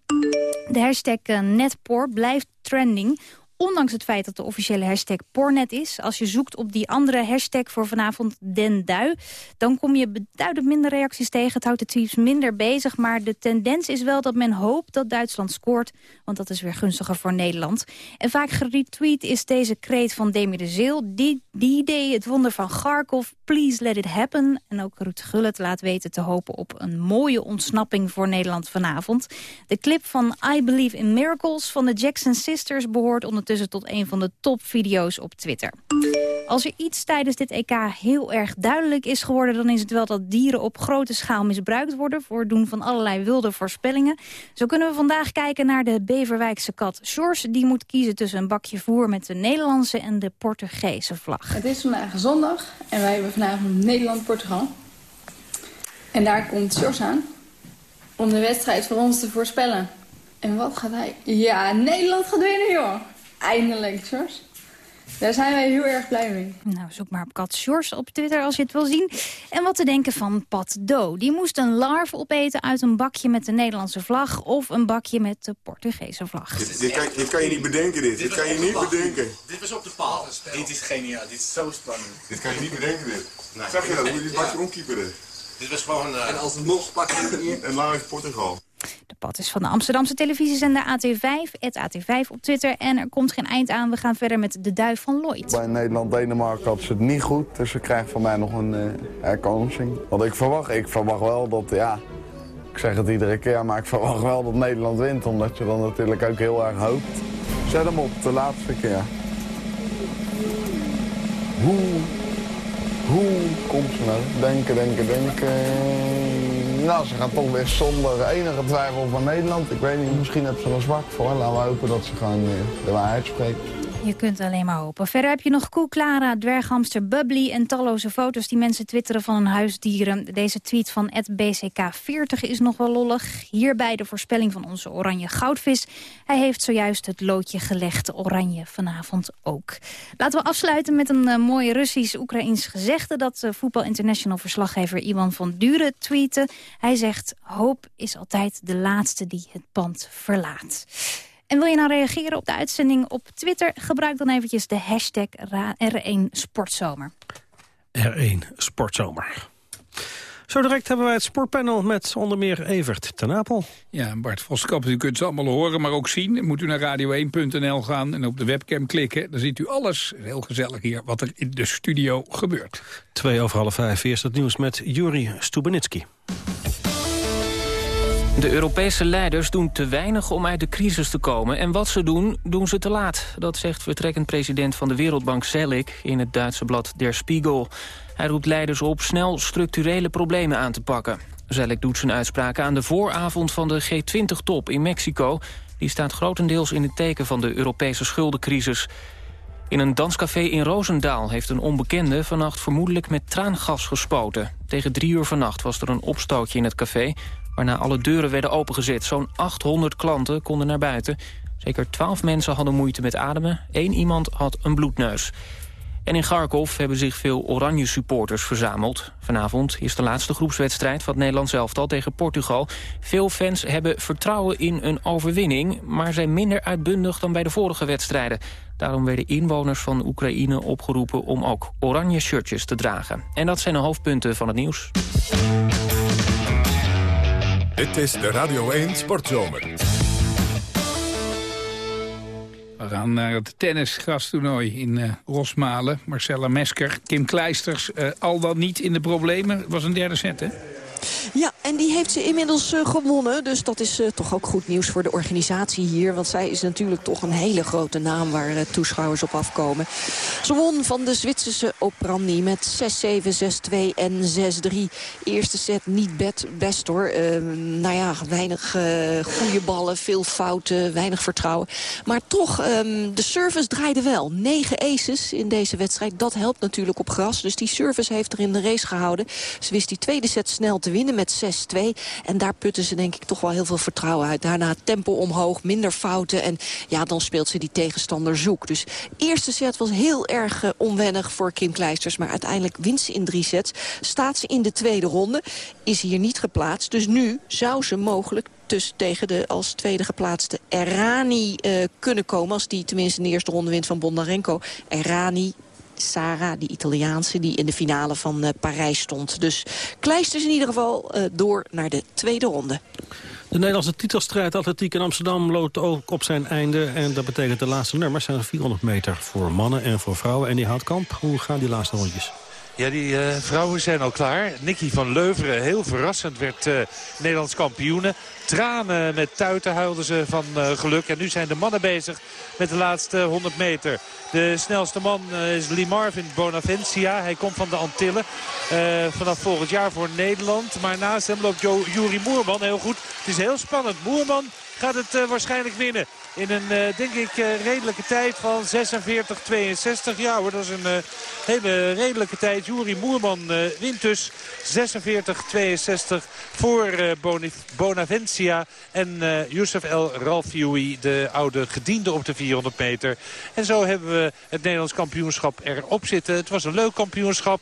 De hashtag eh, Netpoor blijft trending... Ondanks het feit dat de officiële hashtag Pornet is. Als je zoekt op die andere hashtag voor vanavond Den Dui... dan kom je beduidend minder reacties tegen. Het houdt de tweets minder bezig. Maar de tendens is wel dat men hoopt dat Duitsland scoort. Want dat is weer gunstiger voor Nederland. En vaak geretweet is deze kreet van Demi de Zeel. Die, die idee, het wonder van Garkov, please let it happen. En ook Ruud Gullit laat weten te hopen op een mooie ontsnapping voor Nederland vanavond. De clip van I Believe in Miracles van de Jackson Sisters... behoort ondertussen tot een van de topvideo's op Twitter. Als er iets tijdens dit EK heel erg duidelijk is geworden... dan is het wel dat dieren op grote schaal misbruikt worden... voor het doen van allerlei wilde voorspellingen. Zo kunnen we vandaag kijken naar de Beverwijkse kat Sjors. Die moet kiezen tussen een bakje voer met de Nederlandse en de Portugese vlag. Het is vandaag zondag en wij hebben vanavond Nederland-Portugal. En daar komt Sjors aan om de wedstrijd voor ons te voorspellen. En wat gaat hij... Ja, Nederland gaat winnen, joh. Eindelijk, Sjors. Daar zijn wij heel erg blij mee. Nou, zoek maar op Kat Sjors op Twitter als je het wil zien. En wat te denken van Pat Do. Die moest een larve opeten uit een bakje met de Nederlandse vlag... of een bakje met de Portugese vlag. Dit, dit, kan, dit kan je niet bedenken, dit. Dit kan je niet bedenken. Dit was op de paal. Dit is geniaal. Dit is zo spannend. Dit kan je niet bedenken, dit. Zag je dat? Hoe je dit bakje omkieperen? Dit was gewoon... en als het nog pakken we En lang Portugal. De pad is van de Amsterdamse televisiezender AT5, het AT5 op Twitter. En er komt geen eind aan. We gaan verder met de duif van Lloyd. Bij Nederland-Denemarken had ze het niet goed. Dus ze krijgen van mij nog een uh, herkansing. Want ik verwacht, ik verwacht wel dat, ja... Ik zeg het iedere keer, maar ik verwacht wel dat Nederland wint. Omdat je dan natuurlijk ook heel erg hoopt. Zet hem op, de laatste keer. Hoe, hoe komt ze nou? Denken, denken, denken. Nou, ze gaan toch weer zonder enige twijfel van Nederland. Ik weet niet, misschien hebben ze er zwak voor. Laten we hopen dat ze gewoon eh, de waarheid spreken. Je kunt alleen maar hopen. Verder heb je nog Koe Clara, dwerghamster Bubbly... en talloze foto's die mensen twitteren van hun huisdieren. Deze tweet van BCK40 is nog wel lollig. Hierbij de voorspelling van onze oranje goudvis. Hij heeft zojuist het loodje gelegd, oranje vanavond ook. Laten we afsluiten met een uh, mooi Russisch-Oekraïns gezegde... dat uh, Voetbal International verslaggever Iwan van Duren tweette. Hij zegt, hoop is altijd de laatste die het pand verlaat. En wil je nou reageren op de uitzending op Twitter? Gebruik dan eventjes de hashtag R1 Sportzomer. R1 Sportzomer. Zo direct hebben wij het sportpanel met onder meer Evert ten Apel. Ja, Bart Voskamp, u kunt ze allemaal horen, maar ook zien. Moet u naar radio1.nl gaan en op de webcam klikken. Dan ziet u alles, heel gezellig hier, wat er in de studio gebeurt. Twee over half vijf, eerst het nieuws met Juri Stubenitski. De Europese leiders doen te weinig om uit de crisis te komen. En wat ze doen, doen ze te laat. Dat zegt vertrekkend president van de Wereldbank Zelik in het Duitse blad Der Spiegel. Hij roept leiders op snel structurele problemen aan te pakken. Zelik doet zijn uitspraken aan de vooravond van de G20-top in Mexico. Die staat grotendeels in het teken van de Europese schuldencrisis. In een danscafé in Roosendaal heeft een onbekende vannacht vermoedelijk met traangas gespoten. Tegen drie uur vannacht was er een opstootje in het café waarna alle deuren werden opengezet. Zo'n 800 klanten konden naar buiten. Zeker 12 mensen hadden moeite met ademen. Eén iemand had een bloedneus. En in Kharkov hebben zich veel oranje supporters verzameld. Vanavond is de laatste groepswedstrijd van het Nederlands elftal tegen Portugal. Veel fans hebben vertrouwen in een overwinning... maar zijn minder uitbundig dan bij de vorige wedstrijden. Daarom werden inwoners van Oekraïne opgeroepen om ook oranje shirtjes te dragen. En dat zijn de hoofdpunten van het nieuws. Dit is de Radio 1 Sportzomer. We gaan naar het tennisgrastoernooi in uh, Rosmalen. Marcella Mesker, Kim Kleisters, uh, al dan niet in de problemen. Het was een derde set, hè? Ja, en die heeft ze inmiddels uh, gewonnen. Dus dat is uh, toch ook goed nieuws voor de organisatie hier. Want zij is natuurlijk toch een hele grote naam waar uh, toeschouwers op afkomen. Ze won van de Zwitserse Oprandi met 6-7, 6-2 en 6-3. Eerste set niet best hoor. nou ja, weinig goede ballen, veel fouten, weinig vertrouwen. Maar toch, um, de service draaide wel. 9 aces in deze wedstrijd. Dat helpt natuurlijk op gras. Dus die service heeft er in de race gehouden. Ze wist die tweede set snel te winnen met 6-2. En daar putten ze denk ik toch wel heel veel vertrouwen uit. Daarna tempo omhoog, minder fouten. En ja, dan speelt ze die tegenstander zoek. Dus eerste set was heel erg uh, onwennig voor Kim Kleisters. Maar uiteindelijk wint ze in drie sets. Staat ze in de tweede ronde. Is hier niet geplaatst. Dus nu zou ze mogelijk dus tegen de als tweede geplaatste Errani uh, kunnen komen. Als die tenminste in de eerste ronde wint van Bondarenko. Errani Sarah, die Italiaanse, die in de finale van uh, Parijs stond. Dus Kleisters in ieder geval uh, door naar de tweede ronde. De Nederlandse titelstrijd atletiek in Amsterdam loopt ook op zijn einde. En dat betekent de laatste nummers zijn 400 meter voor mannen en voor vrouwen. En die Houtkamp, hoe gaan die laatste rondjes? Ja, die uh, vrouwen zijn al klaar. Nicky van Leuveren, heel verrassend, werd uh, Nederlands kampioene. Tranen met tuiten huilden ze van uh, geluk. En nu zijn de mannen bezig met de laatste 100 meter. De snelste man is Lee Marvin Bonaventia. Hij komt van de Antillen. vanaf volgend jaar voor Nederland. Maar naast hem loopt Juri Moerman heel goed. Het is heel spannend. Moerman gaat het waarschijnlijk winnen. In een, uh, denk ik, uh, redelijke tijd van 46-62. Ja hoor, dat is een hele redelijke tijd. Juri Moerman wint dus 46-62 voor Bonaventia. En Youssef El Ralfioui, de oude gediende op de 400 meter. En zo hebben we het Nederlands kampioenschap erop zitten. Het was een leuk kampioenschap.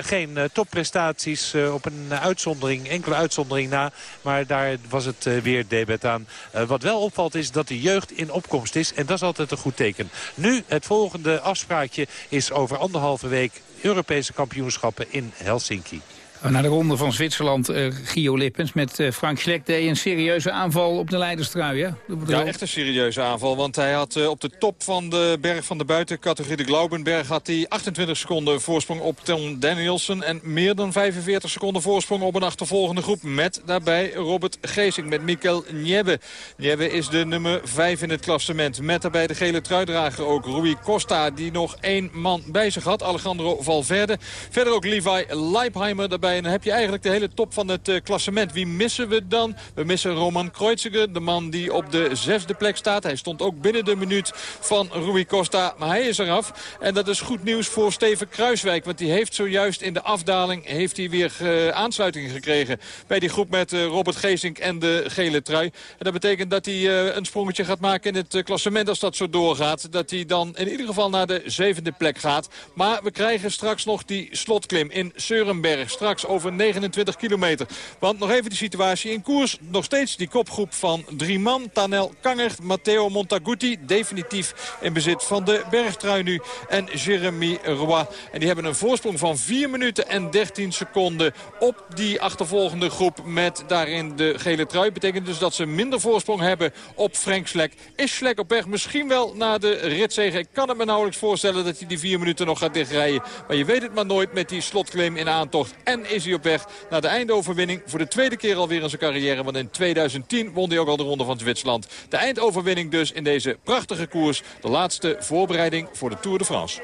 geen topprestaties op een uitzondering, enkele uitzondering na. Maar daar was het weer debet aan. Wat wel opvalt is dat de jeugd in opkomst is. En dat is altijd een goed teken. Nu, het volgende afspraakje is over anderhalve week Europese kampioenschappen in Helsinki. Naar de ronde van Zwitserland, uh, Gio Lippens met uh, Frank Schleck deed een serieuze aanval op de leiderstrui. Hè? Ja, echt een serieuze aanval. Want hij had uh, op de top van de berg van de buitencategorie de Glaubenberg... had hij 28 seconden voorsprong op Tom Danielson... en meer dan 45 seconden voorsprong op een achtervolgende groep... met daarbij Robert Geesing met Mikkel Niebbe. Niebbe is de nummer 5 in het klassement. Met daarbij de gele truidrager ook Rui Costa... die nog één man bij zich had, Alejandro Valverde. Verder ook Levi Leipheimer daarbij en dan heb je eigenlijk de hele top van het uh, klassement. Wie missen we dan? We missen Roman Kreuziger, de man die op de zesde plek staat. Hij stond ook binnen de minuut van Rui Costa, maar hij is eraf. En dat is goed nieuws voor Steven Kruiswijk. Want die heeft zojuist in de afdaling heeft hij weer uh, aansluiting gekregen... bij die groep met uh, Robert Geesink en de gele trui. En dat betekent dat hij een sprongetje gaat maken in het klassement als dat zo doorgaat. Dat hij dan in ieder geval naar de zevende plek gaat. Maar we krijgen straks nog die slotklim in Seurenberg. Straks over 29 kilometer. Want nog even de situatie in koers. Nog steeds die kopgroep van drie man. Tanel Kanger, Matteo Montaguti. Definitief in bezit van de bergtrui nu. En Jeremy Roy. En die hebben een voorsprong van 4 minuten en 13 seconden op die achtervolgende groep. Met daarin de gele trui. Betekent dus dat ze minder voorsprong hebben op Frank Slek. Is Slek op weg misschien wel naar de ritzegen. Ik kan het me nauwelijks voorstellen dat hij die 4 minuten nog gaat dichtrijden. Maar je weet het maar nooit met die slotclaim in aantocht. En is hij op weg naar de eindoverwinning. Voor de tweede keer alweer in zijn carrière. Want in 2010 won hij ook al de ronde van Zwitserland. De eindoverwinning dus in deze prachtige koers. De laatste voorbereiding voor de Tour de France.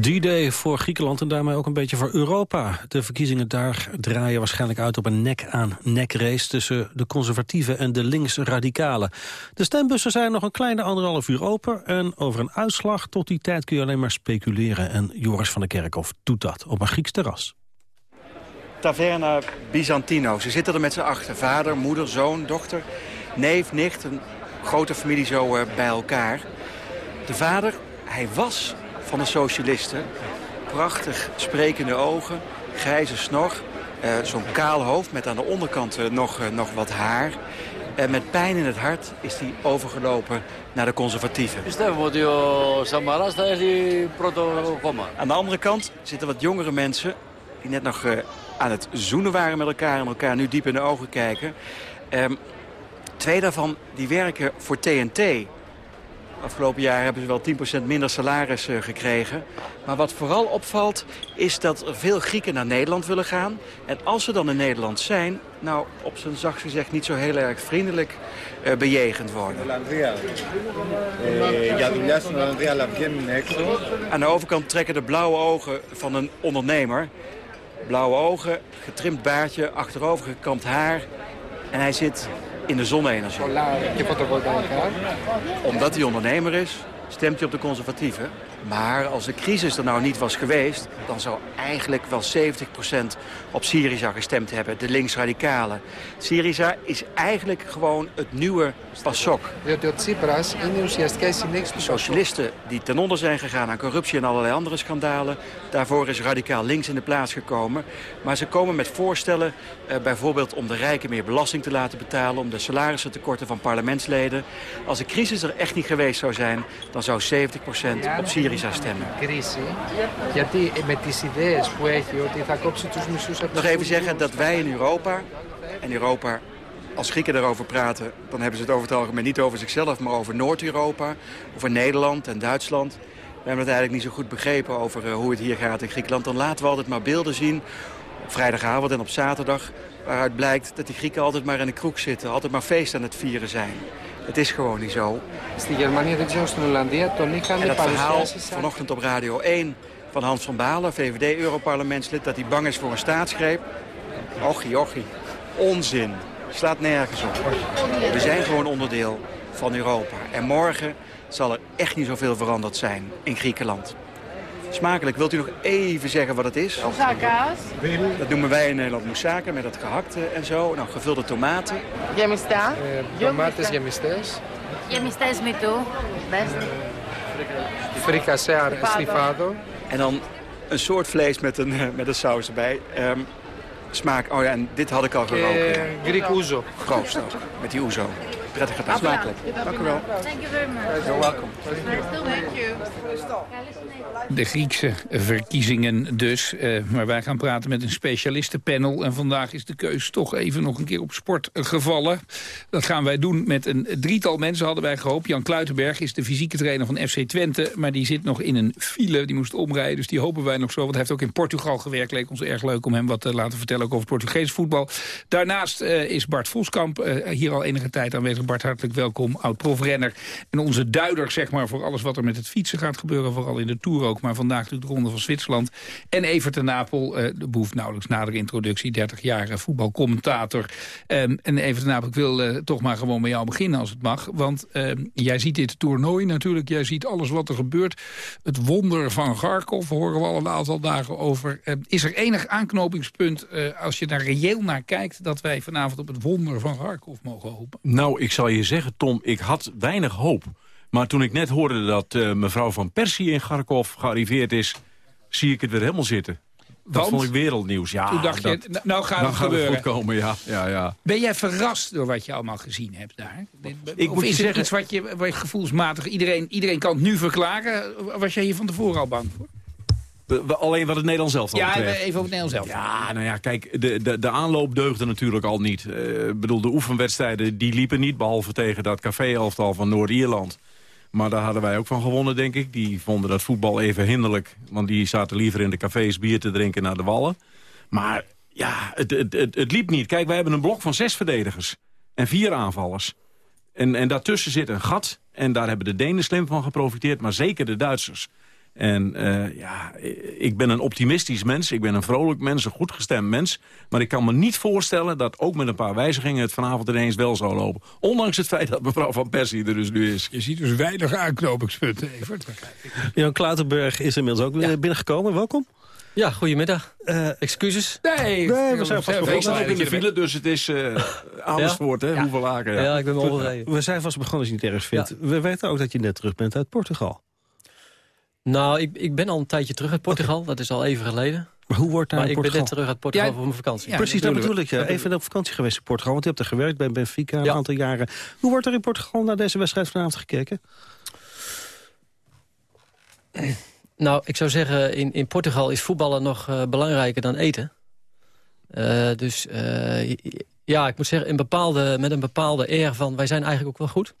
D-Day voor Griekenland en daarmee ook een beetje voor Europa. De verkiezingen daar draaien waarschijnlijk uit op een nek-aan-nek race... tussen de conservatieven en de links-radicalen. De stembussen zijn nog een kleine anderhalf uur open... en over een uitslag tot die tijd kun je alleen maar speculeren. En Joris van der Kerkhof doet dat op een Grieks terras. Taverna Byzantino. Ze zitten er met z'n achter. Vader, moeder, zoon, dochter, neef, nicht. Een grote familie zo uh, bij elkaar. De vader, hij was van de socialisten. Prachtig sprekende ogen, grijze snor. Uh, Zo'n kaal hoofd met aan de onderkant uh, nog, nog wat haar. En met pijn in het hart is hij overgelopen naar de conservatieven. Aan de andere kant zitten wat jongere mensen die net nog aan het zoenen waren met elkaar... en elkaar nu diep in de ogen kijken. Um, twee daarvan die werken voor TNT. Afgelopen jaar hebben ze wel 10% minder salaris uh, gekregen. Maar wat vooral opvalt is dat er veel Grieken naar Nederland willen gaan. En als ze dan in Nederland zijn, nou op zijn zacht gezegd niet zo heel erg vriendelijk uh, bejegend worden. Aan de overkant trekken de blauwe ogen van een ondernemer blauwe ogen, getrimd baardje, achterover gekamd haar. En hij zit in de zonne-energie. Omdat hij ondernemer is, stemt hij op de conservatieven. Maar als de crisis er nou niet was geweest... dan zou eigenlijk wel 70% op Syriza gestemd hebben, de linksradicalen. Syriza is eigenlijk gewoon het nieuwe PASOK. Socialisten die ten onder zijn gegaan aan corruptie en allerlei andere schandalen. Daarvoor is radicaal links in de plaats gekomen. Maar ze komen met voorstellen, eh, bijvoorbeeld om de rijken meer belasting te laten betalen... om de salarissen te korten van parlementsleden. Als de crisis er echt niet geweest zou zijn, dan zou 70% op Syriza stemmen. Nog even zeggen dat wij in Europa, en Europa als Grieken daarover praten, dan hebben ze het over het algemeen niet over zichzelf, maar over Noord-Europa, over Nederland en Duitsland. We hebben het eigenlijk niet zo goed begrepen over uh, hoe het hier gaat in Griekenland. Dan laten we altijd maar beelden zien op vrijdagavond en op zaterdag... waaruit blijkt dat die Grieken altijd maar in de kroeg zitten, altijd maar feest aan het vieren zijn. Het is gewoon niet zo. En het verhaal vanochtend op Radio 1 van Hans van Balen, VVD-europarlementslid... dat hij bang is voor een staatsgreep. Ochie, ochie. Onzin. Slaat nergens op. We zijn gewoon onderdeel van Europa. En morgen zal er echt niet zoveel veranderd zijn in Griekenland. Smakelijk. Wilt u nog even zeggen wat het is? Moussaka's. Dat noemen wij in Nederland moussaka met dat gehakte en zo. Nou, gevulde tomaten. Gemista. Eh, tomates gemistes. Gemistes met toe. Best. Fricassé estifado. En dan een soort vlees met een, eh, met een saus erbij. Um, smaak, oh ja, en dit had ik al geroken. Eh, Griek ouzo. Proost met die ouzo. Prettige dag. Smakelijk. Dank u wel. Thank you very much. You're welcome. Thank you. De Griekse verkiezingen dus. Eh, maar wij gaan praten met een specialistenpanel. En vandaag is de keus toch even nog een keer op sport gevallen. Dat gaan wij doen met een drietal mensen, hadden wij gehoopt. Jan Kluitenberg is de fysieke trainer van FC Twente. Maar die zit nog in een file, die moest omrijden. Dus die hopen wij nog zo. Want hij heeft ook in Portugal gewerkt. Leek ons erg leuk om hem wat te laten vertellen ook over Portugees voetbal. Daarnaast eh, is Bart Voskamp eh, hier al enige tijd aanwezig. Bart, hartelijk welkom. Oud-profrenner. En onze duider zeg maar, voor alles wat er met het fietsen gaat gebeuren. Vooral in de Tour ook. Maar vandaag natuurlijk de Ronde van Zwitserland. En Evert de Napel, uh, de behoeft nauwelijks nadere introductie. 30 jaar voetbalcommentator. Um, en Evert de Napel, ik wil toch maar gewoon met jou beginnen als het mag. Want ehm, jij ziet dit toernooi natuurlijk. Jij ziet alles wat er gebeurt. Het wonder van Garkov horen we al een aantal dagen over. Ehm, is er enig aanknopingspunt als je daar reëel naar kijkt... dat wij vanavond op het wonder van Garkov mogen hopen? Nou, ik zal je zeggen, Tom, ik had weinig hoop. Maar toen ik net hoorde dat uh, mevrouw Van Persie in Garkov gearriveerd is... zie ik het weer helemaal zitten. Dat Want? vond ik wereldnieuws. Ja, Toen dacht dat, je, nou gaat het gaat gebeuren. het goed komen, ja. ja, ja. Ben jij verrast door wat je allemaal gezien hebt daar? Ik of moet je is het zeggen- iets wat je, wat je gevoelsmatig... Iedereen, iedereen kan het nu verklaren. Was jij hier van tevoren al bang voor? Alleen wat het Nederlands zelf al Ja, betreft. even over het Nederlands zelf. Ja, nou ja, kijk, de, de, de aanloop deugde natuurlijk al niet. Ik bedoel, de oefenwedstrijden die liepen niet... behalve tegen dat café-elftal van Noord-Ierland. Maar daar hadden wij ook van gewonnen, denk ik. Die vonden dat voetbal even hinderlijk. Want die zaten liever in de cafés bier te drinken naar de wallen. Maar ja, het, het, het, het liep niet. Kijk, wij hebben een blok van zes verdedigers. En vier aanvallers. En, en daartussen zit een gat. En daar hebben de Denen slim van geprofiteerd. Maar zeker de Duitsers. En eh, ja, ik ben een optimistisch mens. Ik ben een vrolijk mens, een goed gestemd mens. Maar ik kan me niet voorstellen dat ook met een paar wijzigingen... het vanavond ineens wel zou lopen. Ondanks het feit dat mevrouw Van Persie er dus nu is. Je ziet dus weinig aanknopingspunten, Evert. Jan Kluitenberg is inmiddels ook weer binnengekomen. Welkom. Ja, goedemiddag. Excuses. Nee, Nee, we zijn vast Ik begonnen. sta ook in de file, dus het is eh Amersfoort, hè? Hoeveel laken? Ja. ik ben wel. We zijn vast begonnen als je niet erg vindt. We weten ook dat je net terug bent uit Portugal. Nou, ik, ik ben al een tijdje terug uit Portugal. Dat is al even geleden. Maar hoe wordt daar Maar in ik ben net terug uit Portugal Ja, voor mijn vakantie. Precies, dat bedoel ik. Ja. Even op vakantie geweest in Portugal. Want je hebt er gewerkt bij Benfica een aantal jaren. Hoe wordt er in Portugal naar deze wedstrijd vanavond gekeken? Nou, ik zou zeggen, in, in Portugal is voetballen nog eh, belangrijker dan eten. Eh, dus eh, ja, ik moet zeggen, een bepaalde, met een bepaalde air van... wij zijn eigenlijk ook wel goed.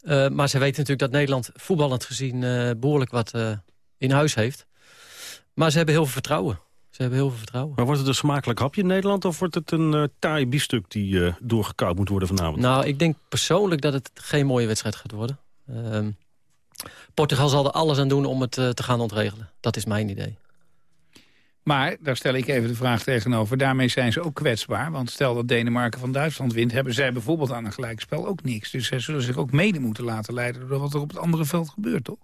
Eh, maar ze weten natuurlijk dat Nederland voetballend gezien... eh, behoorlijk wat eh, in huis heeft. Maar ze hebben heel veel vertrouwen. Ze hebben heel veel vertrouwen. Maar wordt het een smakelijk hapje in Nederland... of wordt het een taai biefstuk die doorgekauwd moet worden vanavond? Nou, ik denk persoonlijk dat het geen mooie wedstrijd gaat worden. Ehm, Portugal zal er alles aan doen om het te gaan ontregelen. Dat is mijn idee. Maar, daar stel ik even de vraag tegenover. Daarmee zijn ze ook kwetsbaar. Want stel dat Denemarken van Duitsland wint... hebben zij bijvoorbeeld aan een gelijkspel ook niks. Dus zij zullen zich ook mede moeten laten leiden... door wat er op het andere veld gebeurt, toch?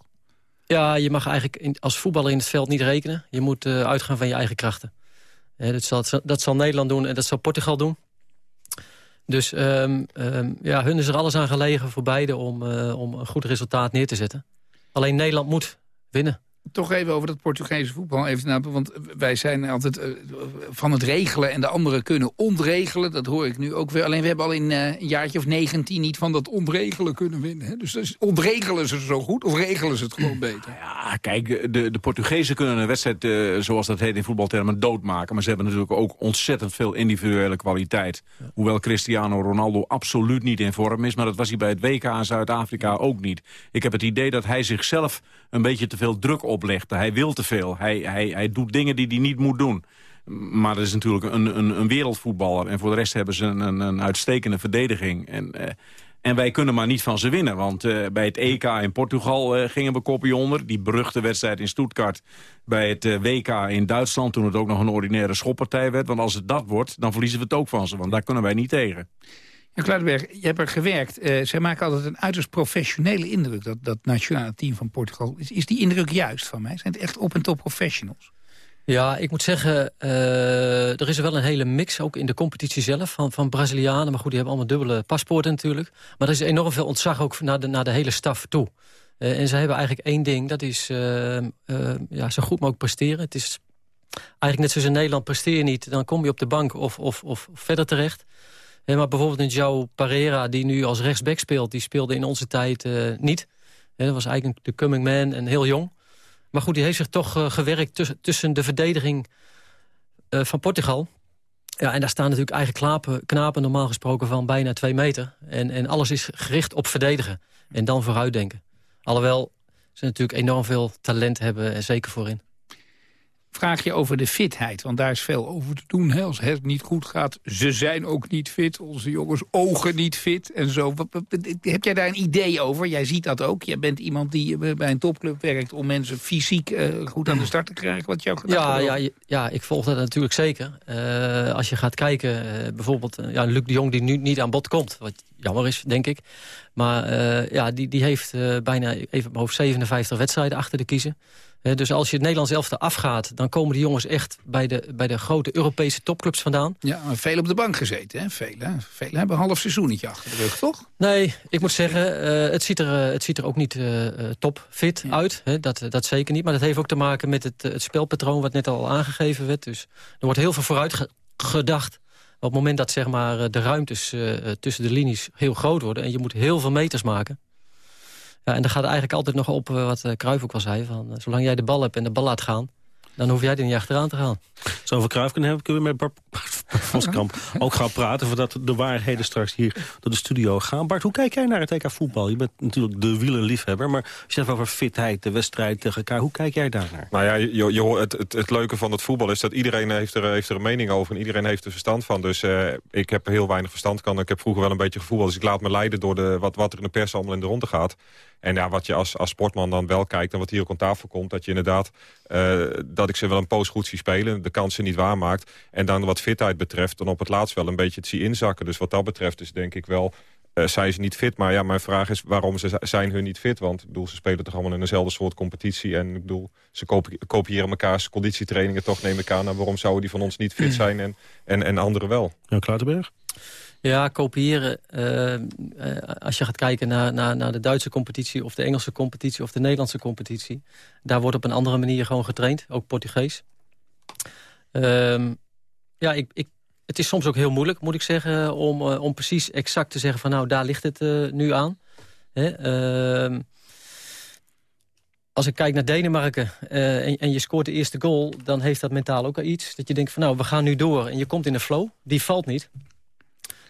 Ja, je mag eigenlijk als voetballer in het veld niet rekenen. Je moet eh, uitgaan van je eigen krachten. Dat, zal, dat zal Nederland doen en dat zal Portugal doen. Dus ehm, ehm, ja, hun is er alles aan gelegen voor beide om, eh, om een goed resultaat neer te zetten. Alleen Nederland moet winnen. Toch even over dat Portugese voetbal. Even, want wij zijn altijd eh, van het regelen en de anderen kunnen ontregelen. Dat hoor ik nu ook weer. Alleen we hebben al in eh, een jaartje of 19 niet van dat ontregelen kunnen winnen. Hè? Dus, dus ontregelen ze zo goed of regelen ze het gewoon beter? Ja, kijk, de, de Portugezen kunnen een wedstrijd, eh, zoals dat heet in voetbaltermen, doodmaken. Maar ze hebben natuurlijk ook ontzettend veel individuele kwaliteit. Hoewel Cristiano Ronaldo absoluut niet in vorm is. Maar dat was hij bij het WK in Zuid-Afrika ook niet. Ik heb het idee dat hij zichzelf een beetje te veel druk oplegt. Hij wil te veel. Hij, hij, hij doet dingen die hij niet moet doen. Maar dat is natuurlijk een, een, een wereldvoetballer. En voor de rest hebben ze een, een, een uitstekende verdediging. En, eh, en wij kunnen maar niet van ze winnen. Want eh, bij het EK in Portugal eh, gingen we kopje onder. Die beruchte wedstrijd in Stuttgart. Bij het WK in Duitsland, toen het ook nog een ordinaire schoppartij werd. Want als het dat wordt, dan verliezen we het ook van ze. Want daar kunnen wij niet tegen. Ja, Kluidenberg, je hebt er gewerkt. Eh, zij maken altijd een uiterst professionele indruk, dat, dat nationale team van Portugal. Is, is die indruk juist van mij? Zijn het echt op en top professionals? Ja, ik moet zeggen, eh, er is wel een hele mix, ook in de competitie zelf, van, van Brazilianen. Maar goed, die hebben allemaal dubbele paspoorten natuurlijk. Maar er is enorm veel ontzag ook naar de, naar de hele staf toe. Eh, en ze hebben eigenlijk één ding, dat is ja, zo goed mogelijk presteren. Het is eigenlijk net zoals in Nederland, presteer je niet, dan kom je op de bank of, of, of verder terecht. Maar bijvoorbeeld een João Pereira, die nu als rechtsback speelt... die speelde in onze tijd niet. dat was eigenlijk de coming man en heel jong. Maar goed, die heeft zich toch gewerkt tussen de verdediging van Portugal... Ja, en daar staan natuurlijk eigen knapen, knapen normaal gesproken van bijna twee meter. En, en alles is gericht op verdedigen en dan vooruitdenken. Alhoewel ze natuurlijk enorm veel talent hebben, en zeker voorin vraag je over de fitheid. Want daar is veel over te doen. Hè? Als het niet goed gaat, ze zijn ook niet fit. Onze jongens ogen niet fit en zo. Heb jij daar een idee over? Jij ziet dat ook. Jij bent iemand die bij een topclub werkt... om mensen fysiek uh, goed aan de start te krijgen. Wat jouw ja, ja, ja, ik volg dat natuurlijk zeker. Uh, als je gaat kijken, uh, bijvoorbeeld ja, Luc de Jong... die nu niet aan bod komt, wat jammer is, denk ik. Maar ja, die, die heeft bijna even op hoofd 57 wedstrijden achter de kiezen dus als je het Nederlands elftal afgaat... dan komen die jongens echt bij de, bij de grote Europese topclubs vandaan. Ja, veel op de bank gezeten, hè? Velen. Velen hebben een half seizoenetje achter de rug, toch? Nee, ik moet zeggen, uh, het, ziet er, uh, het ziet er ook niet uh, topfit uit. Hè? Dat, dat zeker niet. Maar dat heeft ook te maken met het, het spelpatroon... wat net al aangegeven werd. Dus er wordt heel veel vooruit gedacht. Op het moment dat zeg maar, de ruimtes tussen de linies heel groot worden... en je moet heel veel meters maken... Ja, en dan gaat het eigenlijk altijd nog op eh, wat Kruijf eh, ook al zei. Van, eh, zolang jij de bal hebt en de bal laat gaan... dan hoef jij er niet achteraan te gaan. Zo over Kruijf kunnen hebben, kunnen we met Bart Voskamp ook gaan praten... voordat de waarheden straks hier door de studio gaan. Bart, hoe kijk jij naar het EK voetbal? Je bent natuurlijk de wielerliefhebber, maar als je het over fitheid, de wedstrijd tegen elkaar... hoe kijk jij daarnaar? Nou ja, je, je, het, het, het, leuke van het voetbal is dat iedereen heeft er, heeft er een mening over... en iedereen heeft er verstand van. Dus ik heb heel weinig verstand kan. Ik heb vroeger wel een beetje gevoel, dus ik laat me leiden door de, wat, wat er in de pers allemaal in de ronde gaat. En ja, wat je als, als sportman dan wel kijkt en wat hier ook aan tafel komt... dat je inderdaad, uh, dat ik ze wel een poos goed zie spelen... de kansen niet waarmaakt. En dan wat fitheid betreft, dan op het laatst wel een beetje het zie inzakken. Dus wat dat betreft is denk ik wel... Uh, zijn ze niet fit, maar ja, mijn vraag is waarom ze zijn hun niet fit? Want ik bedoel, ze spelen toch allemaal in dezelfde soort competitie... en ik bedoel, ze kopiëren elkaars conditietrainingen toch, neem ik aan... en waarom zouden die van ons niet fit zijn en, en, en anderen wel? Ja, Klaartenberg? Ja, kopiëren. Uh, als je gaat kijken naar, naar, naar de Duitse competitie... of de Engelse competitie of de Nederlandse competitie... daar wordt op een andere manier gewoon getraind. Ook Portugees. Uh, ja, ik, ik, het is soms ook heel moeilijk, moet ik zeggen... om, uh, om precies exact te zeggen van nou, daar ligt het nu aan. Hè? Ehm, als ik kijk naar Denemarken en, en, je scoort de eerste goal... dan heeft dat mentaal ook al iets. Dat je denkt van nou, we gaan nu door. En je komt in de flow. Die valt niet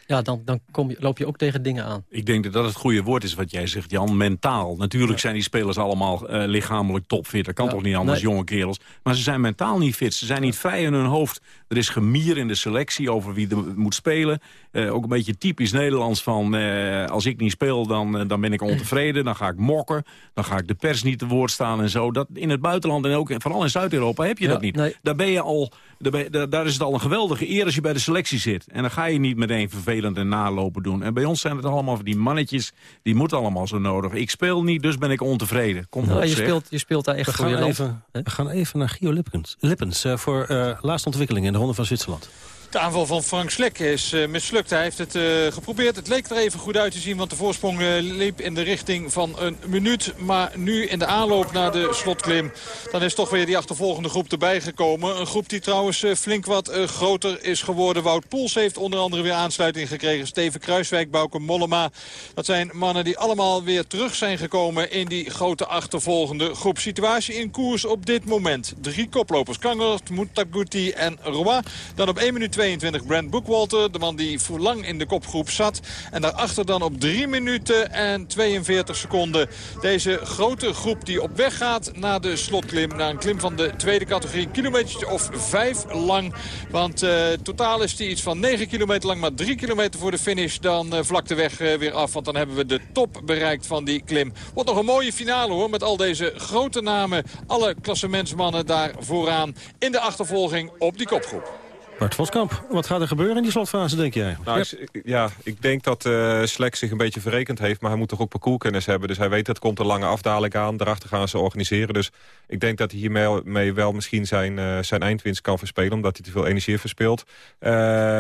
ja, dan, dan kom je, loop je ook tegen dingen aan. Ik denk dat dat het goede woord is wat jij zegt, Jan, mentaal. Natuurlijk zijn die spelers allemaal uh, lichamelijk topfit. Dat kan toch niet anders, jonge kerels. Maar ze zijn mentaal niet fit. Ze zijn niet vrij in hun hoofd. Er is gemier in de selectie over wie er moet spelen. Uh, ook een beetje typisch Nederlands van... Uh, als ik niet speel, dan, dan ben ik ontevreden. Dan ga ik mokken. Dan ga ik de pers niet te woord staan en zo. Dat, in het buitenland en ook vooral in Zuid-Europa heb je dat niet. Nee. Daar, ben je al, daar, ben, daar, is het al een geweldige eer als je bij de selectie zit. En dan ga je niet meteen vervelend en nalopen doen. En bij ons zijn het allemaal van die mannetjes... die moeten allemaal zo nodig. Ik speel niet, dus ben ik ontevreden. Kom nou, je, speelt, je speelt daar echt we gaan even, We gaan even naar Gio Lippens, Lippens uh, voor uh, laatste ontwikkeling in de Van Zwitserland. De aanval van Frank Slek is uh, mislukt. Hij heeft het uh, geprobeerd. Het leek er even goed uit te zien, want de voorsprong uh, liep in de richting van een minuut. Maar nu in de aanloop naar de slotklim, dan is toch weer die achtervolgende groep erbij gekomen. Een groep die trouwens flink wat groter is geworden. Wout Poels heeft onder andere weer aansluiting gekregen. Steven Kruiswijk, Bouke Mollema. Dat zijn mannen die allemaal weer terug zijn gekomen in die grote achtervolgende groep. Situatie in koers op dit moment. Drie koplopers, Kangert, Mutaguti en Roy. Dan op 1 minuut 22 Brent Bookwalter. De man die voor lang in de kopgroep zat. En daarachter dan op 3 minuten en 42 seconden. Deze grote groep die op weg gaat naar de slotklim. Naar een klim van de tweede categorie. Kilometer of 5 lang. Want uh, totaal is die iets van 9 kilometer lang. Maar 3 kilometer voor de finish. Dan uh, vlakt de weg uh, weer af. Want dan hebben we de top bereikt van die klim. Wordt nog een mooie finale hoor. Met al deze grote namen. Alle klassementsmannen daar vooraan. In de achtervolging op die kopgroep. Bart Voskamp, wat gaat er gebeuren in die slotfase, denk jij? Nou, ja, ik denk dat uh, Slek zich een beetje verrekend heeft... maar hij moet toch ook parcourskennis hebben. Dus hij weet dat komt een lange afdaling aan. Daarachter gaan ze organiseren. Dus ik denk dat hij hiermee wel misschien zijn, uh, zijn eindwinst kan verspelen... omdat hij te veel energie verspeelt. Uh,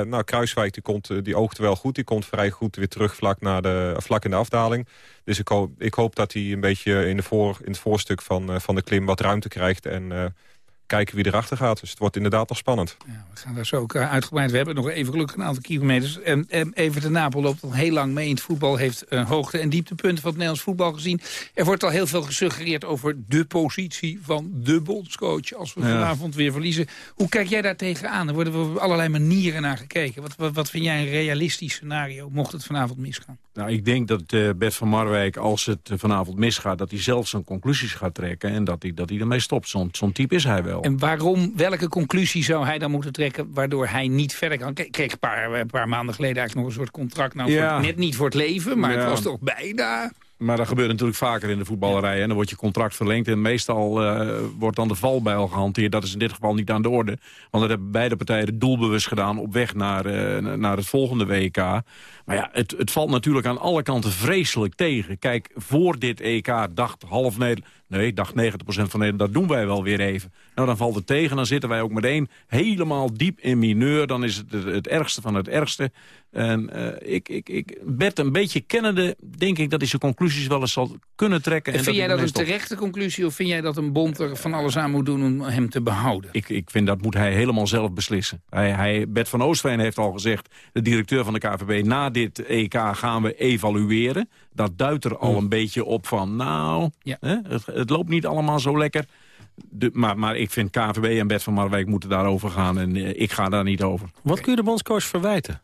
nou, Kruiswijk die, komt, die oogt wel goed. Die komt vrij goed weer terug vlak, naar de, vlak in de afdaling. Dus ik hoop, ik hoop dat hij een beetje in, de voor, in het voorstuk van, van de klim wat ruimte krijgt... en kijken wie erachter gaat. Dus het wordt inderdaad nog spannend. Ja, we gaan daar zo ook uitgebreid. We hebben nog even gelukkig een aantal kilometers. En, en even de Napel loopt al heel lang mee in het voetbal. Heeft hoogte- en dieptepunten van het Nederlands voetbal gezien. Er wordt al heel veel gesuggereerd over de positie van de bondscoach. Als we vanavond weer verliezen. Hoe kijk jij daar tegenaan? Er worden op allerlei manieren naar gekeken. Wat, wat, wat vind jij een realistisch scenario, mocht het vanavond misgaan? Nou, ik denk dat uh, Bert van Marwijk, als het vanavond misgaat... dat hij zelf zijn conclusies gaat trekken en dat hij, dat hij ermee stopt. Zo'n zo type is hij wel. En waarom, welke conclusie zou hij dan moeten trekken... waardoor hij niet verder kan? Ik kreeg een paar, een paar maanden geleden eigenlijk nog een soort contract. Nou, ja. voor, net niet voor het leven, maar Ja. het was toch bijna... Maar dat gebeurt natuurlijk vaker in de voetballerij. En dan wordt je contract verlengd. En meestal eh, wordt dan de valbijl gehanteerd. Dat is in dit geval niet aan de orde. Want dat hebben beide partijen doelbewust gedaan... op weg naar, eh, naar het volgende WK. Maar ja, het, het valt natuurlijk aan alle kanten vreselijk tegen. Kijk, voor dit EK dacht half Nederland... Nee, dacht 90% van Nederland, dat doen wij wel weer even. Nou, dan valt het tegen. Dan zitten wij ook meteen helemaal diep in mineur. Dan is het het, ergste van het ergste. En eh, ik, ik, ik, Bert een beetje kennende, denk ik dat hij zijn conclusies wel eens zal kunnen trekken. En en vind jij dat een terechte conclusie... of vind jij dat een bond er van alles aan moet doen om hem te behouden? Ik, ik vind dat moet hij helemaal zelf beslissen. Hij, hij, Bert van Oostveen heeft al gezegd, de directeur van de KVB... na dit EK gaan we evalueren. Dat duidt er al een beetje op van, nou, hè, het, het loopt niet allemaal zo lekker. De, maar, maar ik vind KVB en Bert van Marwijk moeten daarover gaan. En eh, ik ga daar niet over. Wat kun je de bondscoach verwijten?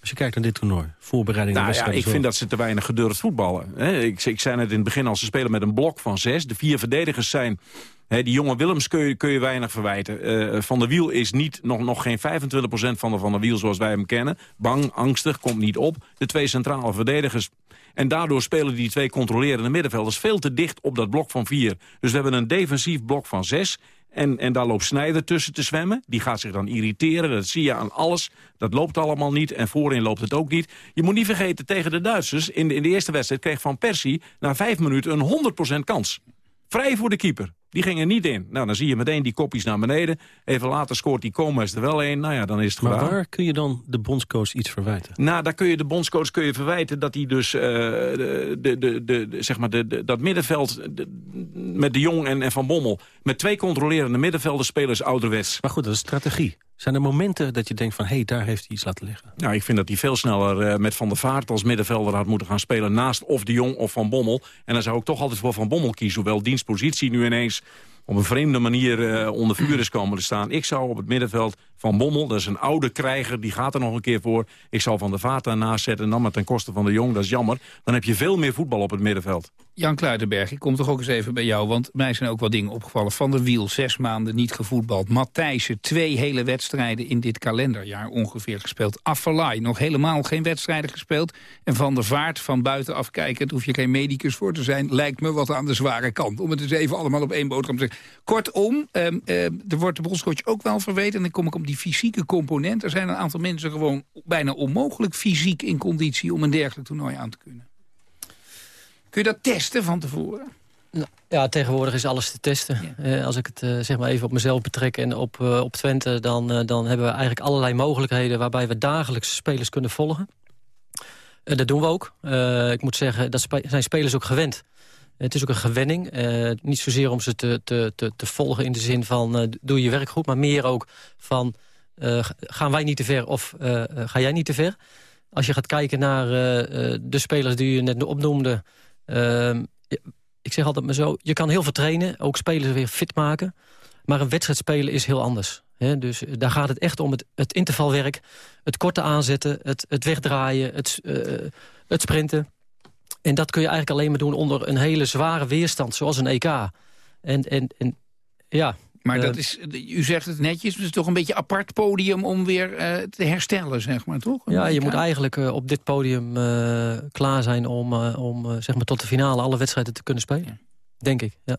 Als je kijkt naar dit toernooi, voorbereiding Nou ja, ik vind dat ze te weinig gedurfd voetballen. Hè. Ik, ik zei net in het begin al, ze spelen met een blok van zes. De vier verdedigers zijn... Hè, die jonge Willems kun je, kun je weinig verwijten. Eh, van der Wiel is niet, nog, nog geen 25% van de Van der Wiel zoals wij hem kennen. Bang, angstig, komt niet op. De twee centrale verdedigers... En daardoor spelen die twee controlerende middenvelders veel te dicht op dat blok van vier. Dus we hebben een defensief blok van zes. En, en daar loopt Snijder tussen te zwemmen. Die gaat zich dan irriteren. Dat zie je aan alles. Dat loopt allemaal niet. En voorin loopt het ook niet. Je moet niet vergeten, tegen de Duitsers... in de, in de eerste wedstrijd kreeg Van Persie... na vijf minuten een 100% kans. Vrij voor de keeper. Die ging er niet in. Nou, dan zie je meteen die kopjes naar beneden. Even later scoort die Komas er wel een. Nou ja, dan is het Maar gedaan. waar kun je dan de bondscoach iets verwijten? Nou, daar kun je de bondscoach kun je verwijten dat hij dus eh, de, de, de, de, zeg maar de, de- dat middenveld de- met de Jong en, en Van Bommel... met twee controlerende middenvelders spelers ouderwets. Maar goed, dat is strategie. Zijn er momenten dat je denkt van, hé, hey, daar heeft hij iets laten liggen? Nou, ik vind dat hij veel sneller eh, met Van der Vaart als middenvelder had moeten gaan spelen... naast of de Jong of Van Bommel. En dan zou ik toch altijd voor Van Bommel kiezen... hoewel dienstpositie nu ineens op een vreemde manier eh, onder vuur is komen te staan. Ik zou op het middenveld Van Bommel, dat is een oude krijger... die gaat er nog een keer voor. Ik zou Van der Vaart daarnaast zetten, en dan maar ten koste van de Jong. Dat is jammer. Dan heb je veel meer voetbal op het middenveld. Jan Kluitenberg, ik kom toch ook eens even bij jou, want mij zijn ook wel dingen opgevallen. Van der Wiel, zes maanden niet gevoetbald. Matthijssen, twee hele wedstrijden in dit kalenderjaar ongeveer gespeeld. Affelay, nog helemaal geen wedstrijden gespeeld. En Van der Vaart, van buitenaf kijkend, hoef je geen medicus voor te zijn... lijkt me wat aan de zware kant, om het eens even allemaal op één boterham te zeggen. Kortom, ehm, ehm, er wordt de bondscoach ook wel verweten... en dan kom ik op die fysieke component. Er zijn een aantal mensen gewoon bijna onmogelijk fysiek in conditie... om een dergelijk toernooi aan te kunnen. Kun je dat testen van tevoren? Nou, ja, tegenwoordig is alles te testen. Eh, als ik het eh, zeg maar even op mezelf betrek en op, eh, op Twente... Dan, dan hebben we eigenlijk allerlei mogelijkheden... waarbij we dagelijks spelers kunnen volgen. Dat doen we ook. Ik moet zeggen, dat spe- zijn spelers ook gewend. Het is ook een gewenning. Niet zozeer om ze te, te, te, te volgen in de zin van... doe je werk goed, maar meer ook van... gaan wij niet te ver of ga jij niet te ver? Als je gaat kijken naar de spelers die je net opnoemde... ehm, ik zeg altijd maar zo, je kan heel veel trainen, ook spelers weer fit maken. Maar een wedstrijd spelen is heel anders. Dus eh, daar gaat het echt om het, het intervalwerk, het korte aanzetten, het, het wegdraaien, het, eh, het sprinten. En dat kun je eigenlijk alleen maar doen onder een hele zware weerstand, zoals een EK. En, en, en ja... Maar eh, dat is, u zegt het netjes, het is toch een beetje een apart podium om weer eh, te herstellen, zeg maar, toch? Ja, je moet eigenlijk eh, op dit podium klaar zijn om, om zeg maar tot de finale alle wedstrijden te kunnen spelen. Denk ik, ja.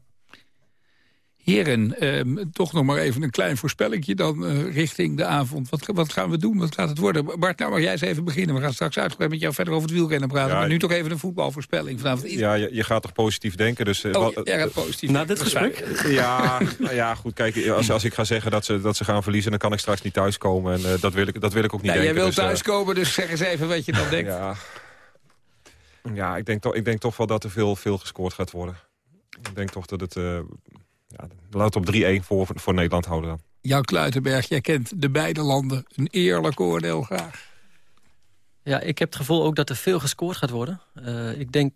Heren, ehm, toch nog maar even een klein voorspellingje dan eh, richting de avond. Wat, wat gaan we doen? Wat gaat het worden? Bart, nou mag jij eens even beginnen. We gaan straks uitgebreid met jou verder over het wielrennen praten. Ja, maar nu toch even een voetbalvoorspelling vanavond. Ja, je, je gaat toch positief denken. Dus, eh, Oh, wat- jij gaat positief. Na dit gesprek? Ja, nou ja, goed. Kijk, als, als ik ga zeggen dat ze, dat ze gaan verliezen... dan kan ik straks niet thuiskomen. En eh, dat, wil ik, dat wil ik ook niet Ja, jij denken. wil dus, eh, thuiskomen, dus zeg eens even wat je dan denkt. Ja, ja ik, denk toch, ik denk toch wel dat er veel, veel gescoord gaat worden. Ik denk toch dat het... eh, ja, laten we op 3-1 voor, voor Nederland houden dan. Jan Kluitenberg, jij kent de beide landen. Een eerlijk oordeel graag. Ja, ik heb het gevoel ook dat er veel gescoord gaat worden. Uh, ik denk 2-4.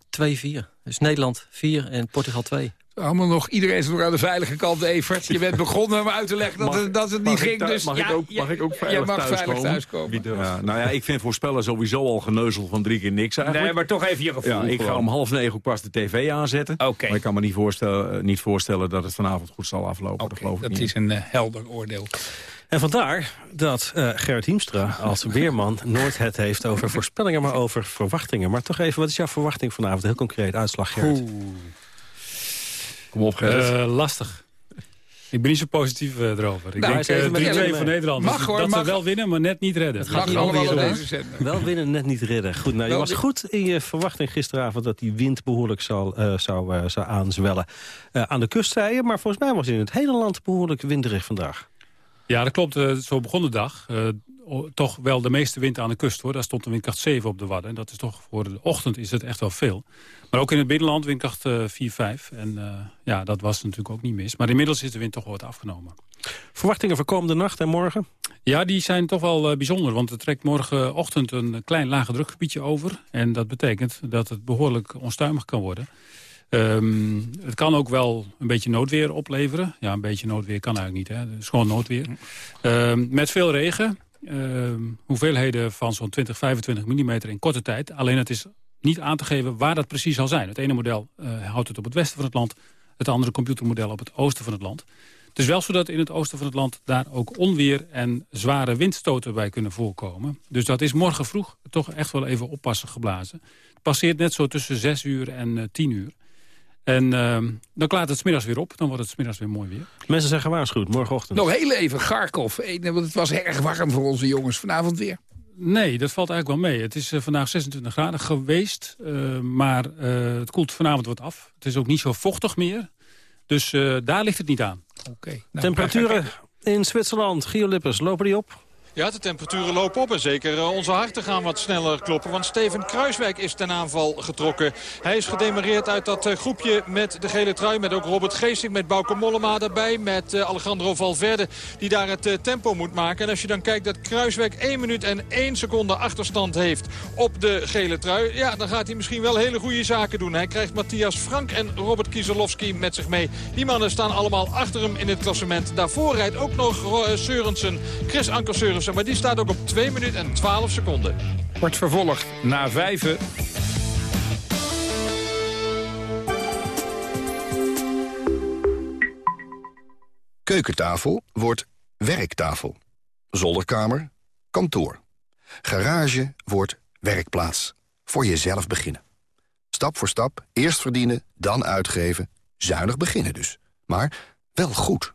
Dus Nederland 4 en Portugal 2. Allemaal nog, iedereen is nog aan de veilige kant, Evert. Je bent begonnen om uit te leggen dat, het, dat het niet ging. dus mag, ja, ik ook, mag ik ook veilig, mag thuiskomen? veilig thuiskomen? Ja, nou ja, ik vind voorspellen sowieso al geneuzel van drie keer niks eigenlijk. Nee, maar toch even je gevoel. Ja, ik ga om half negen ook pas de tv aanzetten. Okay. Maar ik kan me niet voorstellen, eh, niet voorstellen dat het vanavond goed zal aflopen. Okay, dat geloof ik dat niet. is een uh, helder oordeel. En vandaar dat uh, Gerrit Hiemstra als weerman nooit het heeft over voorspellingen, maar over verwachtingen. Maar toch even, wat is jouw verwachting vanavond? Heel concreet, uitslag Gerrit. Oeh. Kom op, Gerrit. Uh, lastig. Ik ben niet zo positief uh, erover. Ik nou, denk 3-2 uh, voor Nederland. Mag, hoor, dat mag. ze wel winnen, maar net niet redden. Het gaat mag allemaal deze zender. Wel winnen, net niet redden. Goed, nou, je was goed in je verwachting gisteravond... dat die wind behoorlijk zal, uh, zou, uh, zou aanzwellen. aan de kust zei je, maar volgens mij was in het hele land behoorlijk winderig vandaag. Ja, dat klopt. zo begon de dag. Toch wel de meeste wind aan de kust, hoor. Daar stond een windkracht 7 op de Wadden. En dat is toch voor de ochtend is het echt wel veel. Maar ook in het binnenland windkracht uh, 4, 5. En uh, ja, dat was natuurlijk ook niet mis. Maar inmiddels is de wind toch wat afgenomen. Verwachtingen voor komende nacht en morgen? Ja, die zijn toch wel uh, bijzonder. Want er trekt morgenochtend een klein lage drukgebiedje over. En dat betekent dat het behoorlijk onstuimig kan worden. Um, het kan ook wel een beetje noodweer opleveren. Ja, een beetje noodweer kan eigenlijk niet. Hè. Het is gewoon noodweer. Um, met veel regen. Um, hoeveelheden van zo'n 20, 25 mm in korte tijd. Alleen het is niet aan te geven waar dat precies zal zijn. Het ene model uh, houdt het op het westen van het land. Het andere computermodel op het oosten van het land. Het is wel zo dat in het oosten van het land daar ook onweer en zware windstoten bij kunnen voorkomen. Dus dat is morgen vroeg toch echt wel even oppassen geblazen. Het passeert net zo tussen 6 uur en uh, 10 uur. En uh, dan klaart het smiddags weer op. Dan wordt het smiddags weer mooi weer. Mensen zijn gewaarschuwd, morgenochtend. Nog heel even, Garkov. Want het was erg warm voor onze jongens. Vanavond weer. Nee, dat valt eigenlijk wel mee. Het is uh, vandaag 26 graden geweest. Uh, maar uh, het koelt vanavond wat af. Het is ook niet zo vochtig meer. Dus daar ligt het niet aan. Okay, nou, Temperaturen in Zwitserland. Gio Lippers, lopen die op? Ja, de temperaturen lopen op en zeker uh, onze harten gaan wat sneller kloppen. Want Steven Kruiswijk is ten aanval getrokken. Hij is gedemareerd uit dat uh, groepje met de gele trui. Met ook Robert Geesink, met Bauke Mollema daarbij. Met uh, Alejandro Valverde die daar het tempo moet maken. En als je dan kijkt dat Kruiswijk 1 minuut en 1 seconde achterstand heeft op de gele trui. Ja, dan gaat hij misschien wel hele goede zaken doen. Hij krijgt Matthias Frank en Robert Kieselowski met zich mee. Die mannen staan allemaal achter hem in het klassement. Daarvoor rijdt ook nog Seurensen, Chris Anker Seurensen. Maar die staat ook op 2 minuten en 12 seconden. Wordt vervolgd na vijven. Keukentafel wordt werktafel. Zolderkamer, kantoor. Garage wordt werkplaats. Voor jezelf beginnen. Stap voor stap, eerst verdienen, dan uitgeven. Zuinig beginnen dus. Maar wel goed.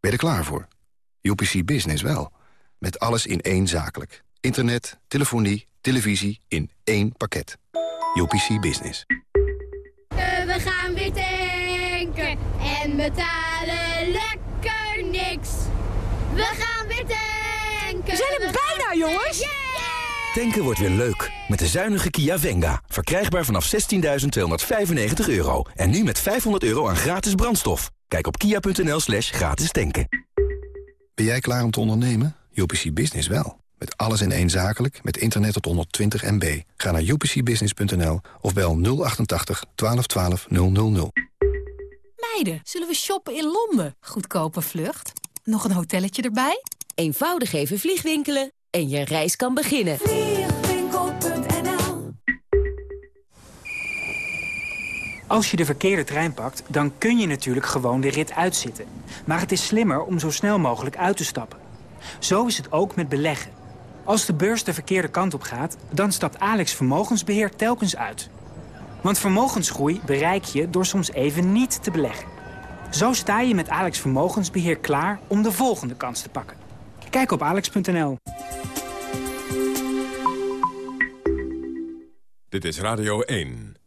Ben je er klaar voor? UPC Business wel. Met alles in één zakelijk. Internet, telefonie, televisie in één pakket. UPC Business. We gaan weer tanken en betalen lekker niks. We gaan weer tanken. We zijn er bijna, jongens. Yeah! Tanken wordt weer leuk. Met de zuinige Kia Venga. Verkrijgbaar vanaf 16.295 euro. En nu met 500 euro aan gratis brandstof. Kijk op kia.nl slash gratis tanken. Ben jij klaar om te ondernemen? UPC Business wel. Met alles in één zakelijk, met internet tot 120 MB. Ga naar upcbusiness.nl of bel 088 1212 000. Meiden, zullen we shoppen in Londen? Goedkope vlucht. Nog een hotelletje erbij? Eenvoudig even vliegwinkelen en je reis kan beginnen. Vliegwinkel.nl Als je de verkeerde trein pakt, dan kun je natuurlijk gewoon de rit uitzitten. Maar het is slimmer om zo snel mogelijk uit te stappen. Zo is het ook met beleggen. Als de beurs de verkeerde kant op gaat, dan stapt Alex Vermogensbeheer telkens uit. Want vermogensgroei bereik je door soms even niet te beleggen. Zo sta je met Alex Vermogensbeheer klaar om de volgende kans te pakken. Kijk op alex.nl. Dit is Radio 1.